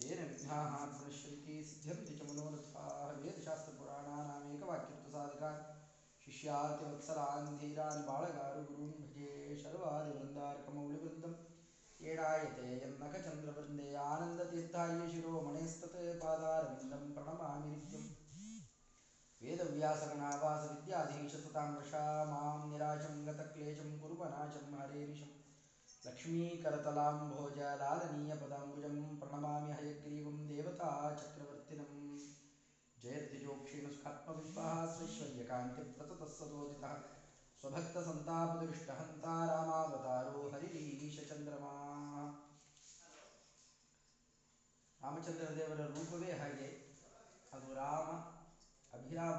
ತೇನ ವಿದ್ಯಾಹ ಪುನಶ್ಶ್ರುತಿ ಸಿದ್ಧಂತಿ ಚ ಮನೋರಥಾಹ ವೇದಶಾಸ್ತ್ರಪುರಾಣಾನಾಮೇಕವಾಕ್ಯತ್ವ ಸಾಧಕಾ ಶಿಷ್ಯಾತಿ ವತ್ಸಲಾನ್ ಧೀರಾನ್ ಬಾಳಗಾರು ಗುರುಂ ಭಜೆ ಶರ್ವಾದಿ ವೃಂದಾರಕಮೌಳಿವೃಂದಂ ಏಡಾಯತೆ ಯನ್ನಕಚಂದ್ರವೃಂದೆ ಆನಂದತೀರ್ಥಾಯ ಶಿರೋಮಣೇಸ್ತತೆ ಪಾದಾರವಿಂದಂ ಪ್ರಣಮಾಮಿ ನಿತ್ಯಂ ವೇದವ್ಯಾಸಗಣಾವಾಸ ವಿದ್ಯಾಧೀಶ ಸುತಾಂ ವಶಾ ಮಾಂ ನಿರಾಶಂ ಗತಕ್ಲೇಶಂ ಕುರುವನಾಶಂ ಹರೇನಿಶಂ ಲಕ್ಷ್ಮೀಕರತಲಾಂಭೋಜ ಲಾಲನೀಯಪದಾಂಬುಜಂ ಪ್ರಣಮಾಮಿ ಹಯಗ್ರೀವಂ ದೇವತಾ ಚಕ್ರವರ್ತಿನಂ। ಜಯರ್ತಿಜೋಕ್ಷೀಣಸುಖಾತ್ಮಬಿಂಬः ಸ್ವೈಶ್ವರ್ಯಕಾಂತಿಪ್ರತತः ಸದೋದಿತः ಸ್ವಭಕ್ತಸಂತಾಪದುರಿಷ್ಟಹಂತಾ ರಾಮಚಂದ್ರದೇವರ ಹರಿರೀಶಚಂದ್ರಮಾ ರಾಮಚಂದ್ರ ದೇವರ ರೂಪವೇ ಹಾಗೆ। ಅದು ರಾಮ, ಅಭಿರಾಮ,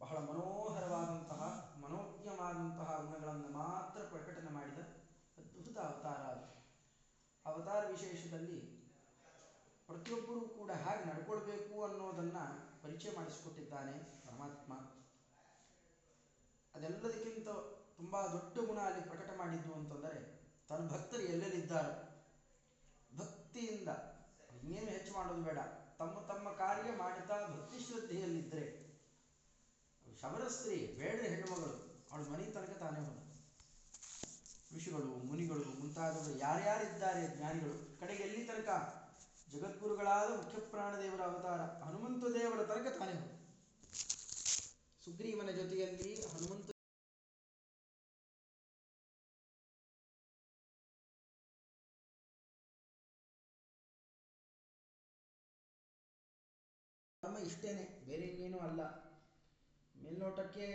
ಬಹಳ ಮನೋಹರವಾದಂತಹ, ಮನೋಜ್ಞವಾದಂತಹ ಗುಣಗಳನ್ನು ಮಾತ್ರ ಅದ್ಭುತ ಅವತಾರ ಅದು. ಅವತಾರ ವಿಶೇಷದಲ್ಲಿ ಪ್ರತಿಯೊಬ್ಬರೂ ಕೂಡ ಹೇಗೆ ನಡ್ಕೊಳ್ಬೇಕು ಅನ್ನೋದನ್ನು ಪರಿಚಯ ಮಾಡಿಸಿಕೊಟ್ಟಿದ್ದಾನೆ ಪರಮಾತ್ಮ. ಅದೆಲ್ಲದಕ್ಕಿಂತ ತುಂಬ ದೊಡ್ಡ ಗುಣ ಅಲ್ಲಿ ಪ್ರಕಟ ಮಾಡಿದ್ದು ಅಂತಂದರೆ ತನ್ನ ಭಕ್ತರು ಎಲ್ಲೆಲ್ಲಿದ್ದಾರೋ, ಭಕ್ತಿಯಿಂದ ಇನ್ನೇನು ಹೆಚ್ಚು ಮಾಡೋದು ಬೇಡ. ತಮ್ಮ ತಮ್ಮ ಕಾರ್ಯ ಮಾಡುತ್ತಾ ಭಕ್ತಿ ಶ್ರದ್ಧೆಯಲ್ಲಿದ್ದರೆ ಶಬರ ಸ್ತ್ರೀ ಬೇಡ್ರೆ ಹೆಣ್ಣುಮಗಳು, ಅವಳು ಮನೆ ತನಕ ತಾನೇ ಋಷಿಗಳು, ಮುನಿಗಳು, ಮುಂತಾದವರು ಯಾರ್ಯಾರಿದ್ದಾರೆ ಜ್ಞಾನಿಗಳು? ಕಡೆಗೆ ಎಲ್ಲಿ ತನಕ? ಜಗದ್ಗುರುಗಳಾದ ಮುಖ್ಯ ಪ್ರಾಣದೇವರ ಅವತಾರ, ಹನುಮಂತ ದೇವರ ತನಕ ತಾನೇ ಸುಗ್ರೀವನ ಜೊತೆಯಲ್ಲಿ ಹನುಮಂತ ಇಷ್ಟೇನೆ, ಬೇರೆ ಇನ್ನೇನು ಅಲ್ಲ. ಮೇಲ್ನೋಟಕ್ಕೆ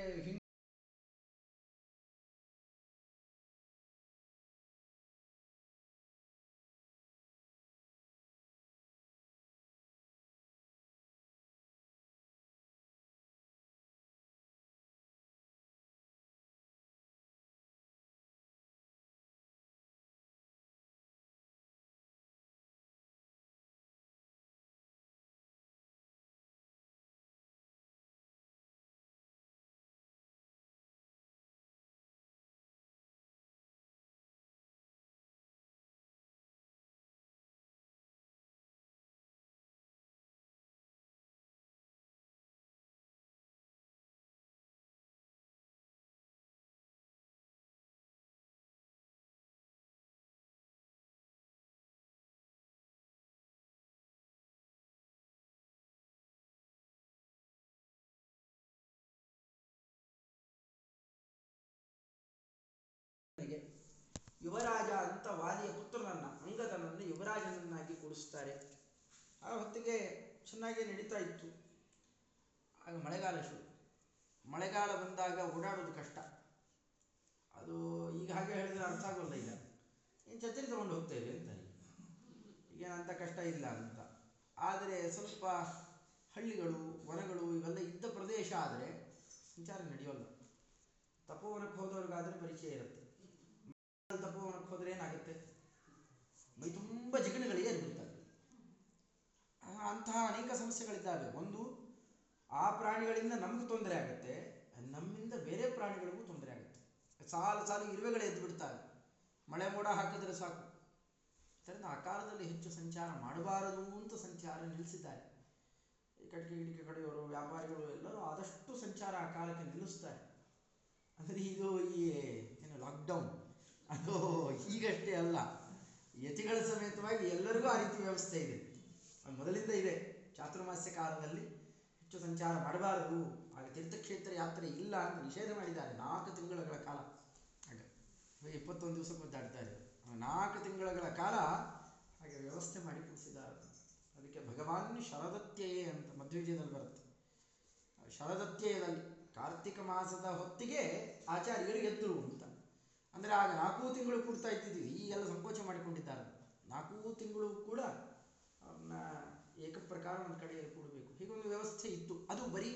ಯುವರಾಜನನ್ನಾಗಿ ಆ ಹೊತ್ತಿಗೆ ಚೆನ್ನಾಗಿ ನಡೀತಾ ಇತ್ತು. ಆಗ ಮಳೆಗಾಲ ಶುರು. ಮಳೆಗಾಲ ಬಂದಾಗ ಓಡಾಡೋದು ಕಷ್ಟ. ಅದು ಈಗ ಹಾಗೆ ಹೇಳಿದ್ರೆ ಅರ್ಥ ಆಗೋಲ್ಲ ಈಗ. ಏನು ಛತ್ರಿ ತಗೊಂಡು ಹೋಗ್ತೇವೆ ಅಂತ ಈಗ. ಅಂಥ ಕಷ್ಟ ಇಲ್ಲ ಅಂತ. ಆದರೆ ಸ್ವಲ್ಪ ಹಳ್ಳಿಗಳು ವನಗಳು ಇವೆಲ್ಲ ಇದ್ದ ಪ್ರದೇಶ ಆದರೆ ಸಂಚಾರ ನಡೆಯೋಲ್ಲ. ತಪೋವನಕ್ಕೆ ಹೋದವ್ರಿಗಾದರೆ ಪರಿಚಯ ಇರುತ್ತೆ. ತಪೋವನಕ್ಕೆ ಹೋದರೆ ಏನಾಗುತ್ತೆ? ಮೈ ತುಂಬ ಜಿಗಣಗಳಿಗೆ ಏರ್ಬಿಡ್ತಾರೆ ಆ, ಅಂತಹ ಅನೇಕ ಸಮಸ್ಯೆಗಳಿದ್ದಾವೆ. ಒಂದು, ಆ ಪ್ರಾಣಿಗಳಿಂದ ನಮ್ಗೆ ತೊಂದರೆ ಆಗುತ್ತೆ, ನಮ್ಮಿಂದ ಬೇರೆ ಪ್ರಾಣಿಗಳಿಗೂ ತೊಂದರೆ ಆಗುತ್ತೆ. ಸಾಲು ಸಾಲು ಇರುವೆಗಳು ಎದ್ದು ಬಿಡ್ತಾವೆ. ಮಳೆ ಮೋಡ ಹಾಕಿದ್ರೆ ಸಾಕು. ಇದರಿಂದ ಆ ಕಾಲದಲ್ಲಿ ಹೆಚ್ಚು ಸಂಚಾರ ಮಾಡಬಾರದು ಅಂತ ಸಂಚಾರ ನಿಲ್ಲಿಸಿದ್ದಾರೆ. ಕಟ್ಟಿಗೆ ಗಿಟಿಕೆ ಕಡೆಯವರು, ವ್ಯಾಪಾರಿಗಳು ಎಲ್ಲರೂ ಆದಷ್ಟು ಸಂಚಾರ ಆ ಕಾಲಕ್ಕೆ ನಿಲ್ಲಿಸ್ತಾರೆ. ಅಂದರೆ ಇದು ಈ, ಏನು ಲಾಕ್ಡೌನ್ ಅದು ಈಗಷ್ಟೇ ಅಲ್ಲ. ಯತಿಗಳ ಸಮೇತವಾಗಿ ಎಲ್ಲರಿಗೂ ಆ ರೀತಿ ವ್ಯವಸ್ಥೆ ಇದೆ. ಮೊದಲಿಂದ ಇದೆ. ಚಾತುರ್ಮಾಸ್ಯ ಕಾಲದಲ್ಲಿ ಹೆಚ್ಚು ಸಂಚಾರ ಮಾಡಬಾರದು. ಆಗ ತೀರ್ಥಕ್ಷೇತ್ರ ಯಾತ್ರೆ ಇಲ್ಲ ಅಂತ ನಿಷೇಧ ಮಾಡಿದ್ದಾರೆ. ನಾಲ್ಕು ತಿಂಗಳುಗಳ ಕಾಲ. ಹಾಗೆ ಇಪ್ಪತ್ತೊಂದು ದಿವಸ ಒದ್ದಾಡ್ತಾರೆ ನಾಲ್ಕು ತಿಂಗಳುಗಳ ಕಾಲ ಹಾಗೆ ವ್ಯವಸ್ಥೆ ಮಾಡಿ ಕೂಡಿಸಿದ್ದಾರೆ. ಅದಕ್ಕೆ ಭಗವಾನ್ ಶರದತ್ಯಯೇ ಅಂತ ಮಧ್ವಿಜಯದಲ್ಲಿ ಬರುತ್ತೆ. ಶರದತ್ಯಯದಲ್ಲಿ ಕಾರ್ತಿಕ ಮಾಸದ ಹೊತ್ತಿಗೆ ಆಚಾರ್ಯರು ಎದ್ದರು ಅಂತ. ಅಂದರೆ ಆಗ ನಾಲ್ಕು ತಿಂಗಳು ಕೂಡ್ತಾ ಇದ್ದಿದ್ವಿ. ಎಲ್ಲ ಸಂಕೋಚ ಮಾಡಿಕೊಂಡಿದ್ದಾರೆ. ನಾಲ್ಕು ತಿಂಗಳು ಕೂಡ ಏಕಪ್ರಕಾರ ಒಂದು ಕಡೆಯಲ್ಲಿ ಕೂಡಬೇಕು. ಹೀಗೊಂದು ವ್ಯವಸ್ಥೆ ಇತ್ತು. ಅದು ಬರೀ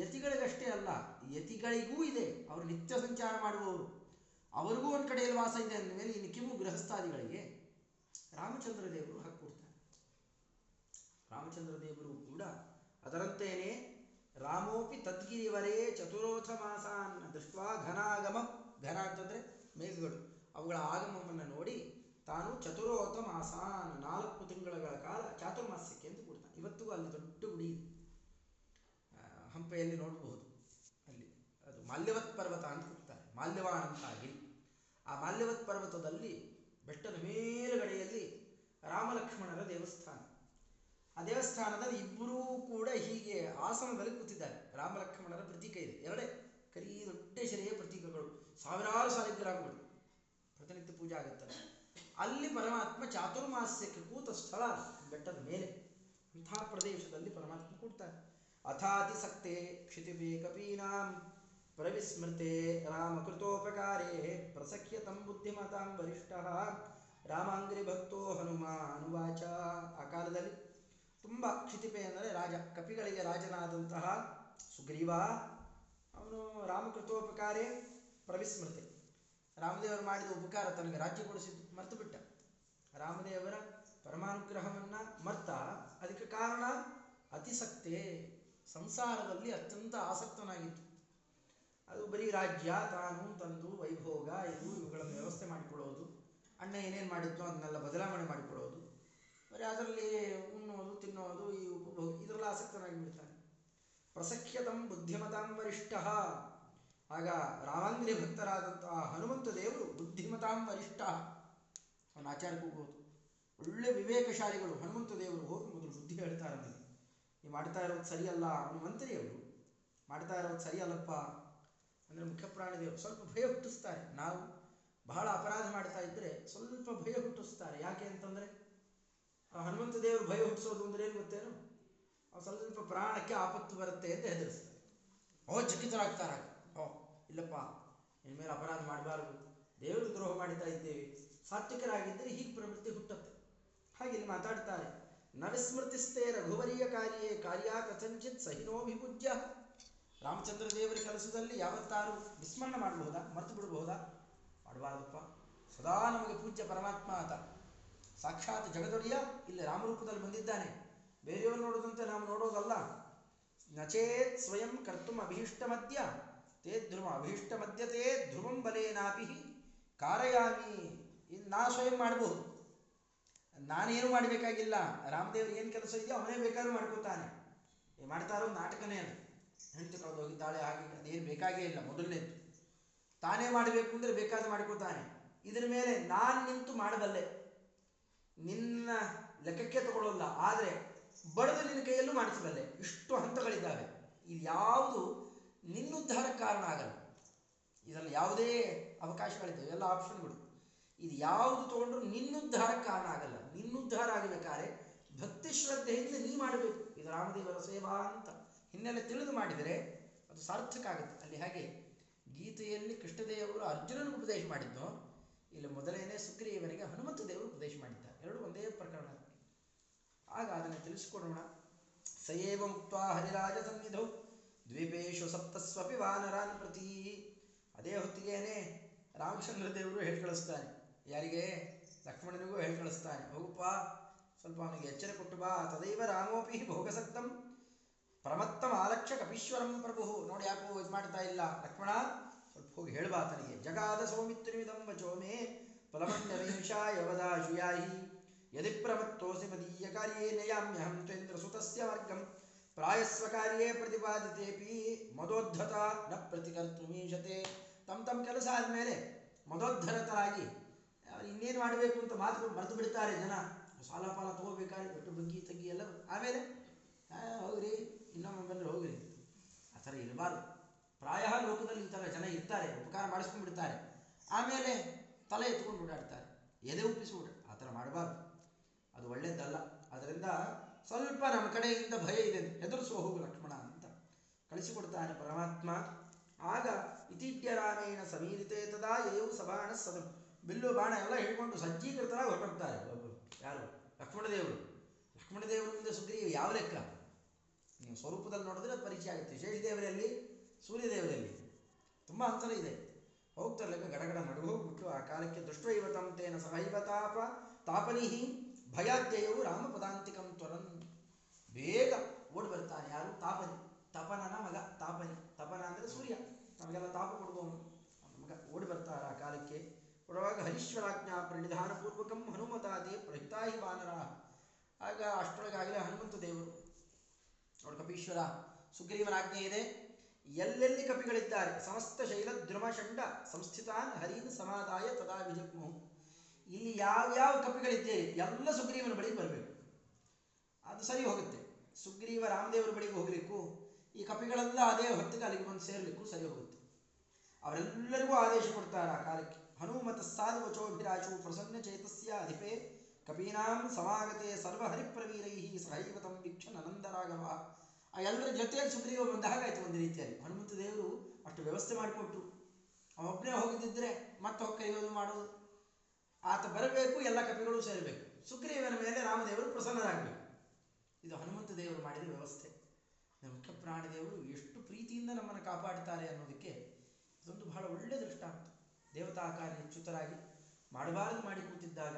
ಯತಿಗಳಿಗಷ್ಟೇ ಅಲ್ಲ, ಯತಿಗಳಿಗೂ ಇದೆ. ಅವರು ನಿತ್ಯ ಸಂಚಾರ ಮಾಡುವವರು. ಅವರಿಗೂ ಒಂದು ಕಡೆಯಲ್ಲಿ ವಾಸ ಇದೆ ಅಂದಮೇಲೆ ಇನ್ನು ಕಿಮು ಗೃಹಸ್ಥಾದಿಗಳಿಗೆ ರಾಮಚಂದ್ರ ದೇವರು ಹಾಕ್ಕೊಡ್ತಾರೆ ರಾಮಚಂದ್ರ ದೇವರು ಕೂಡ ಅದರಂತೆಯೇ ರಾಮೋಪಿ ತದ್ಗಿರಿವರೇ ಚತುರೋಥ ಮಾಸಾನ್ ದೃಷ್ಟ ಘನಾಗಮ, ಘನ ಅಂತಂದರೆ ಮೇಘಗಳು. ಅವುಗಳ ಆಗಮವನ್ನು ನೋಡಿ ತಾನು ಚತುರೋಥ ಮಾಸಾನ್ ನಾಲ್ಕು ತಿಂಗಳ ಕಾಲ, ಚಾತುರ್ಮಾಸ್ಯಕ್ಕೆ ಕೊಡ್ತಾನೆ ಇವತ್ತಿಗೂ ಅಲ್ಲಿ ದೊಡ್ಡ ಗುಡಿ ಇದೆ. ಹಂಪೆಯಲ್ಲಿ ನೋಡಬಹುದು ಅಲ್ಲಿ ಅದು ಮಾಲ್ಯವತ್ ಪರ್ವತ ಅಂತ ಕೂಗ್ತಾರೆ ಮಾಲ್ಯವಾನ್ ಅಂತ ಆ ಮಾಲ್ಯವತ್ ಪರ್ವತದಲ್ಲಿ ಬೆಟ್ಟದ ಮೇಲುಗಡೆಯಲ್ಲಿ ರಾಮಲಕ್ಷ್ಮಣರ ದೇವಸ್ಥಾನ. ಆ ದೇವಸ್ಥಾನದಲ್ಲಿ ಇಬ್ಬರೂ ಕೂಡ ಹೀಗೆ ಆಸನದಲ್ಲಿ ಕೂತಿದ್ದಾರೆ. ರಾಮಲಕ್ಷ್ಮಣರ ಪ್ರತೀಕ ಇದೆ. ಎರಡೇ ಕರಿ ದೊಡ್ಡ ಶರೆಯ ಪ್ರತೀಕಗಳು. ಸಾವಿರಾರು ಸಾಲಿಗ್ರಾಮಗಳು ಪ್ರತಿನಿತ್ಯ ಪೂಜೆ ಆಗುತ್ತಲ್ಲ. ಅಲ್ಲಿ ಪರಮಾತ್ಮ ಚಾತುರ್ಮಾಸ್ಯಕ್ಕೆ ಕೂತ ಸ್ಥಳ ಬೆಟ್ಟದ ಮೇಲೆ. ಅಂತಹ ಪ್ರದೇಶದಲ್ಲಿ ಪರಮಾತ್ಮ ಕೂಡ್ತಾನೆ ಅಥಾತಿಸಕ್ತೆ ಕ್ಷಿತಿಪೇ ಕಪೀನಾಂ ಪ್ರವಿಸ್ಮೃತೆ ರಾಮಕೃತೋಪಕಾರೇ ಪ್ರಸಖ್ಯತಂ ಬುದ್ಧಿಮತಾಂ ವರಿಷ್ಠ ರಾಮಾಂಗ್ರಿ ಭಕ್ತೋ ಹನುಮಾನುವಾಚ. ಆ ಕಾಲದಲ್ಲಿ ತುಂಬ ಕ್ಷಿತಿಪೆ ಅಂದರೆ ರಾಜ, ಕಪಿಗಳಿಗೆ ರಾಜನಾದಂತಹ ಸುಗ್ರೀವ, ಅವನು ರಾಮಕೃತೋಪಕಾರೇ ಪ್ರವಿಸ್ಮೃತೆ. ರಾಮದೇವರು ಮಾಡಿದ ಉಪಕಾರ ತನಗೆ ರಾಜ್ಯ ಕೊಡಿಸಿದ್ದು ಮರೆತು ಬಿಟ್ಟ ರಾಮದೇವರ ಪರಮಾನುಗ್ರಹವನ್ನ ಮರ್ತ ಅದಕ್ಕೆ ಕಾರಣ ಅತಿಸಕ್ತೆ. ಸಂಸಾರದಲ್ಲಿ ಅತ್ಯಂತ ಆಸಕ್ತನಾಗಿತ್ತು ಅದು ಬರೀ ರಾಜ್ಯ ತಾನು ತಂದು, ವೈಭೋಗ ಇದು ಇವುಗಳನ್ನು ವ್ಯವಸ್ಥೆ ಮಾಡಿಕೊಳ್ಳೋದು ಅಣ್ಣ ಏನೇನು ಮಾಡಿದ್ನೋ ಅದನ್ನೆಲ್ಲ ಬದಲಾವಣೆ ಮಾಡಿಕೊಳ್ಳೋದು ಬರೀ ಅದರಲ್ಲಿ ಉಣ್ಣೋದು, ತಿನ್ನೋದು, ಈ ಉಪಭೋಗ ಇದರಲ್ಲಿ ಆಸಕ್ತನಾಗಿ ಬಿಡ್ತಾನೆ ಪ್ರಸಖ್ಯತಂ ಬುದ್ಧಿಮತಾಂ ವರಿಷ್ಠ. ಆಗ ರಾಮಾಂಗ್ರಿ ಭಕ್ತರಾದಂತಹ ಹನುಮಂತ ದೇವರು ಬುದ್ಧಿಮತಾಂ ವರಿಷ್ಠ. ಅವನ ಆಚಾರ ಕೂಗೋದು ಒಳ್ಳೆ ವಿವೇಕಶಾಲಿಗಳು, ಹನುಮಂತ ದೇವರು ಹೋಗಿ ಮೊದಲು ಬುದ್ಧಿ ಹೇಳ್ತಾರೆ ಅವನಿಗೆ ನೀವು ಮಾಡ್ತಾ ಇರೋದು ಸರಿಯಲ್ಲ ಅವನು ಮಂತ್ರಿ ಅವರು. ಮಾಡ್ತಾ ಇರೋದು ಸರಿಯಲ್ಲಪ್ಪ ಅಂದರೆ ಮುಖ್ಯ ದೇವರು. ಸ್ವಲ್ಪ ಭಯ ಹುಟ್ಟಿಸ್ತಾರೆ. ನಾವು ಬಹಳ ಅಪರಾಧ ಮಾಡ್ತಾ ಇದ್ದರೆ ಸ್ವಲ್ಪ ಭಯ ಹುಟ್ಟಿಸ್ತಾರೆ. ಯಾಕೆ ಅಂತಂದರೆ ಹನುಮಂತ ದೇವರು ಭಯ ಹುಟ್ಟಿಸೋದು ಅಂದ್ರೆ ಏನು ಗೊತ್ತೇನು? ಸ್ವಲ್ಪ ಪ್ರಾಣಕ್ಕೆ ಆಪತ್ತು ಬರುತ್ತೆ ಅಂತ ಹೆದರಿಸ್ತಾರೆ. ಓ, ಚಕಿತರಾಗ್ತಾರ. ಓ, ಇಲ್ಲಪ್ಪ, ಇನ್ಮೇಲೆ ಅಪರಾಧ ಮಾಡಬಾರದು. ದೇವರು ದ್ರೋಹ ಮಾಡ್ತಾ ಇದ್ದೇವೆ. ಸಾತ್ವಿಕರಾಗಿದ್ದರೆ ಹೀಗೆ ಪ್ರವೃತ್ತಿ ಹುಟ್ಟುತ್ತೆ. ಹಾಗೆ ಇಲ್ಲಿ ಮಾತಾಡ್ತಾರೆ. ನ ವಿಸ್ಮೃತಿಸ್ತೇ ರಘುವರಿಯ ಕಾರ್ಯೇ ಕಾರ್ಯ ಕಥಂಚಿತ್ ಸಹಿನೋಭಿಪೂಜ್ಯ ರಾಮಚಂದ್ರ ದೇವರ ಕೆಲಸದಲ್ಲಿ ಯಾವತ್ತಾರು ವಿಸ್ಮರಣ ಮಾಡಬಹುದಾ? ಮರೆತು ಬಿಡಬಹುದಾ? ಮಾಡಬಾರ್ದಪ್ಪ. ಸದಾ ನಮಗೆ ಪೂಜ್ಯ ಪರಮಾತ್ಮ ಆತ. ಸಾಕ್ಷಾತ್ ಜಗದೊಡೆಯ ಇಲ್ಲಿ ರಾಮರೂಪದಲ್ಲಿ ಬಂದಿದ್ದಾನೆ. ಬೇರೆಯವರು ನೋಡೋದಂತೆ ನಾವು ನೋಡೋದಲ್ಲ. ನಚೇತ್ ಸ್ವಯಂ ಕರ್ತುಂ ಅಭೀಷ್ಟ ಮಧ್ಯ ತೇ ಧ್ರುವ ಅಭೀಷ್ಟ ಮಧ್ಯ ತೇ ಧ್ರುವಂ ಬಲೇನಾಪಿ ಕಾರಯಾಮಿ. ಇನ್ನು ನಾ ಸ್ವಯಂ ಮಾಡಬಹುದು. ನಾನೇನು ಮಾಡಬೇಕಾಗಿಲ್ಲ ರಾಮದೇವ್ರಿಗೆ ಏನು ಕೆಲಸ ಇದೆಯೋ ಅವನೇ ಬೇಕಾದ್ರೂ ಮಾಡ್ಕೋತಾನೆ. ಮಾಡ್ತಾರೋ ನಾಟಕನೇ ಅದು. ಹೆಂಡತಿ ಕಳೆದು ಹೋಗಿದ್ದಾಳೆ, ಹಾಗೆ ಅದೇನು ಬೇಕಾಗೇ ಇಲ್ಲ, ಮೊದಲನೇದು. ತಾನೇ ಮಾಡಬೇಕು ಅಂದರೆ ಬೇಕಾದ್ರೂ ಮಾಡ್ಕೋತಾನೆ. ಇದ್ರ ಮೇಲೆ ನಾನು ನಿಂತು ಮಾಡಬಲ್ಲೆ. ನಿನ್ನ ಲೆಕ್ಕಕ್ಕೆ ತಗೊಳ್ಳಲ್ಲ ಆದರೆ ಬಡದು ನಿನ್ನ ಕೈಯಲ್ಲೂ ಮಾಡಿಸಬಲ್ಲೆ. ಇಷ್ಟು ಹಂತಗಳಿದ್ದಾವೆ. ಇದು ಯಾವುದು ನಿನ್ನುದ್ಧಾರಕ್ಕೆ ಕಾರಣ ಆಗಲ್ಲ. ಇದರಲ್ಲಿ ಯಾವುದೇ ಅವಕಾಶಗಳಿದ್ದಾವೆ. ಎಲ್ಲ ಆಪ್ಷನ್ಗಳು ಇದು ಯಾವುದು ತಗೊಂಡ್ರು ನಿನ್ನುದ್ಧಾರಕ್ಕೆ ಕಾರಣ ಆಗಲ್ಲ. ನಿನ್ನುದ್ಧಾರ ಆಗಬೇಕಾದ್ರೆ ಭಕ್ತಿ ಶ್ರದ್ಧೆಯಿಂದ ನೀ ಮಾಡಬೇಕು. ಇದು ರಾಮದೇವರ ಸೇವಾ ಅಂತ. ಹಿನ್ನೆಲೆ ತಿಳಿದು ಮಾಡಿದರೆ ಅದು ಸಾರ್ಥಕ ಆಗುತ್ತೆ ಅಲ್ಲಿ ಹಾಗೆ ಗೀತೆಯಲ್ಲಿ ಕೃಷ್ಣದೇವರು ಅರ್ಜುನನಿಗೆ ಉಪದೇಶ ಮಾಡಿದ್ದು. ಇಲ್ಲಿ ಮೊದಲೇನೆ ಸುಗ್ರೀವನಿಗೆ ಹನುಮಂತ ದೇವರು ಉಪದೇಶ ಮಾಡಿದ್ದ ಎರಡು ಒಂದೇ ಪ್ರಕರಣ. ಆಗ ಅದನ್ನು ತಿಳಿಸಿಕೊಡೋಣ. ಸಯೇವ ಮುಕ್ತ ಹರಿರಾಜ ಸನ್ನಿಧೌ ದ್ವೀಪೇಶು ಸಪ್ತಸ್ವಪಿ ವಾನರಾನ್ ಪ್ರತಿ ಅದೇ ಹೊತ್ತಿಗೆನೆ ರಾಮಚಂದ್ರ ದೇವರು ಹೇಳಿ ಕಳಿಸ್ತಾನೆ. ಯಾರಿಗೆ? ಲಕ್ಷ್ಮಣನಿಗೂ ಹೇಳಿ ಕಳಿಸ್ತಾನೆ ಹೋಗಪ್ಪ, ಸ್ವಲ್ಪ ಅವನಿಗೆ ಎಚ್ಚರ ಕೊಟ್ಟು ಬಾ. ತದೈವ ರಾಮೋಪಿ ಭೋಗಸಕ್ತಂ. ಪ್ರಮತ್ತಂ ಆಲಕ್ಷ್ಯ ಕಪೀಶ್ವರಂ ಪ್ರಭು. ನೋಡಿ ಯಾಕೋ ಇದು ಮಾಡ್ತಾ ಇಲ್ಲ. ಲಕ್ಷ್ಮಣ, ಸ್ವಲ್ಪ ಹೋಗಿ ಹೇಳ್ಬಾ ತನಗೆ. ಜಗಾದ ಸೌಮಿತ್ರಿಮಿದಂ ವಚೋ ಮೇ ಫಲಮಣ್ಯವೇಶಾಯ ವದಾಶುಯಾಹಿ. ಯದಿ ಪ್ರಮತ್ತೋಸಿ ಮದೀಯ ಕಾರ್ಯೇ ನಯಾಮ್ಯಹಂ ಚೇಂದ್ರ ಸುತಸ್ಯ ವರ್ಗಂ ಪ್ರಾಯಸ್ವಕಾರ್ಯೇ ಪ್ರತಿಪಾದಿತೇಪಿ ಮದೋದ್ಧತ ನ ಪ್ರತಿಕರ್ತುಮೀಶತೆ. ತಮ್ಮ ತಮ್ಮ ಕೆಲಸ ಆದಮೇಲೆ ಮದೋದ್ಧರತರಾಗಿ ಇನ್ನೇನು ಮಾಡಬೇಕು ಅಂತ ಮಾತು ಮರೆತು ಬಿಡ್ತಾರೆ ಜನ. ಸಾಲ ಪಾಲ ತಗೋಬೇಕಾದ್ರೆ ಒಟ್ಟು ಬಗ್ಗಿ ತಗ್ಗಿ ಎಲ್ಲ ಆಮೇಲೆ ಹೋಗ್ರಿ, ಇನ್ನೊಮ್ಮೆ ಬಂದರೆ ಹೋಗ್ರಿ. ಆ ಥರ ಇರಬಾರ್ದು. ಪ್ರಾಯ ಲೋಕದಲ್ಲಿ ಈ ಥರ ಜನ ಇರ್ತಾರೆ, ಉಪಕಾರ ಮಾಡಿಸ್ಕೊಂಡ್ಬಿಡ್ತಾರೆ ಆಮೇಲೆ ತಲೆ ಎತ್ಕೊಂಡು ಓಡಾಡ್ತಾರೆ. ಎದೆ ಉಪ್ಪಿಸ್ಬಿಡು ಆ ಥರ ಮಾಡಬಾರ್ದು. ಅದು ಒಳ್ಳೇದಲ್ಲ. ಅದರಿಂದ ಸ್ವಲ್ಪ ನಮ್ಮ ಕಡೆಯಿಂದ ಭಯ ಇದೆ ಹೆದರಿಸುವ ಹೋಗು ಲಕ್ಷ್ಮಣ ಅಂತ ಕಳಿಸಿಕೊಡ್ತಾನೆ ಪರಮಾತ್ಮ. ಆಗ ಇತಿಡ್ಯ ರಾಮೇಣ ಸಮೀರಿತೆ ತದಾ ಏವು ಸಭಾಣ ಸದಂ. ಬಿಲ್ಲು, ಬಾಣ ಎಲ್ಲ ಹಿಡ್ಕೊಂಡು ಸಜ್ಜೀಕೃತರಾಗಿ ಹೊರಟೋಗ್ತಾರೆ ಯಾರು? ಲಕ್ಷ್ಮಣದೇವರು ಲಕ್ಷ್ಮಣದೇವರು ಮುಂದೆ ಸುಗ್ರೀವ ಯಾವ ಲೆಕ್ಕ? ನೀವು ಸ್ವರೂಪದಲ್ಲಿ ನೋಡಿದ್ರೆ ಪರಿಚಯ ಆಗುತ್ತೆ. ಶೇಷದೇವರಲ್ಲಿ ಸೂರ್ಯದೇವರಲ್ಲಿ ತುಂಬ ಅಂತರ ಇದೆ. ಹೋಗ್ತಾರೆ ಲೆಕ್ಕ ಗಡಗಡ ನಡುಗು ಹೋಗ್ಬಿಟ್ಟು ಆ ಕಾಲಕ್ಕೆ ದುಷ್ಟೈವತಂತೇನ ಸಹೈವ ತಾಪ, ತಾಪನಿಹಿ ರಾಮ ರಾಮಪದಾಂತಿಕಂ ತ್ವರನ್ ಬೇಗ ಓಡಿ ಬರ್ತಾನೆ ಯಾರು? ತಾಪನಿ. ತಪನನ ಮಗ, ತಾಪನಿ. ತಪನ ಅಂದರೆ ಸೂರ್ಯ. ನಮಗೆಲ್ಲ ತಾಪ ಕೊಡುವವನು ಮಗ ಓಡಿ ಬರ್ತಾರೆ ಆ ಕಾಲಕ್ಕೆ. ಕೊಡುವಾಗ ಹರೀಶ್ವರಾಜ್ಞಾ ಪ್ರಣಿಧಾನಪೂರ್ವಕಂ ಹನುಮತಾದಿ ಪ್ರಹಿತಾಹಿ ವಾನರ. ಆಗ ಅಷ್ಟರೊಳಗಾಗಲೇ ಹನುಮಂತ ದೇವರು. ನೋಡಿ ಕಪೀಶ್ವರ ಸುಗ್ರೀವನ ಆಜ್ಞೆ ಇದೆ. ಎಲ್ಲೆಲ್ಲಿ ಕಪಿಗಳಿದ್ದಾರೆ? ಸಮಸ್ತ ಶೈಲ ದ್ರಮಶಂಡ ಸಂಸ್ಥಿತಾನ್ ಹರೀನ್ ಸಮಾದಾಯ ತದಾ ವಿಜಗ್ಮು ಇಲ್ಲಿ ಯಾವ್ಯಾವ ಕಪಿಗಳಿದ್ದೇವೆ? ಎಲ್ಲ ಸುಗ್ರೀವನ ಬಳಿಗೆ ಬರಬೇಕು. ಅದು ಸರಿ ಹೋಗುತ್ತೆ. ಸುಗ್ರೀವ ರಾಮದೇವರ ಬಳಿಗೆ ಹೋಗಲಿಕ್ಕೂ, ಈ ಕಪಿಗಳೆಲ್ಲ ಅದೇ ಹೊತ್ತಿಗೆ ಅಲ್ಲಿಗೆ ಬಂದು ಸೇರಲಿಕ್ಕೂ ಸರಿ ಹೋಗುತ್ತೆ. ಅವರೆಲ್ಲರಿಗೂ ಆದೇಶ ಕೊಡ್ತಾರೆ ಆ ಕಾಲಕ್ಕೆ. ಹನುಮತ ಸಾಧುವಚೋಭಿರಾಶು ಪ್ರಸನ್ನ ಚೇತಸ್ಯ ಅಧಿಪೇ ಕಪೀನಾಂ ಸಮಾಗತೆ ಸರ್ವ ಹರಿಪ್ರವೀರೈ ಸಹೈವ ತಂ ವೀಕ್ಷನ್ ಅನಂದರಾಘವ ಆ ಎಲ್ಲರ ಜೊತೆಯಲ್ಲಿ ಸುಗ್ರೀವ ಬಂದ ಹಾಗಾಯ್ತು ಒಂದು ರೀತಿಯಲ್ಲಿ. ಹನುಮಂತ ದೇವರು ಅಷ್ಟು ವ್ಯವಸ್ಥೆ ಮಾಡಿಕೊಟ್ರು. ಅವೊಬ್ಬನೇ ಹೋಗಿದ್ದಿದ್ರೆ ಮತ್ತೆ ಹೋಗಿ ಮಾಡೋದು ಆತ ಬರಬೇಕು, ಎಲ್ಲ ಕಪಿಗಳು ಸೇರಬೇಕು. ಸುಗ್ರೀವನ ಮೇಲೆ ರಾಮದೇವರು ಪ್ರಸನ್ನರಾಗಬೇಕು. ಇದು ಹನುಮಂತ ದೇವರು ಮಾಡಿದ ವ್ಯವಸ್ಥೆ. ಮುಖ್ಯ ಪ್ರಾಣದೇವರು ಎಷ್ಟು ಪ್ರೀತಿಯಿಂದ ನಮ್ಮನ್ನು ಕಾಪಾಡ್ತಾರೆ ಅನ್ನೋದಕ್ಕೆ ಇದೊಂದು ಬಹಳ ಒಳ್ಳೆಯ ದೃಷ್ಟಾಂತ. ದೇವತಾಕಾರ ಹೆಚ್ಚುತರಾಗಿ ಮಾಡಬಾರದು ಮಾಡಿ ಕೂತಿದ್ದಾಗ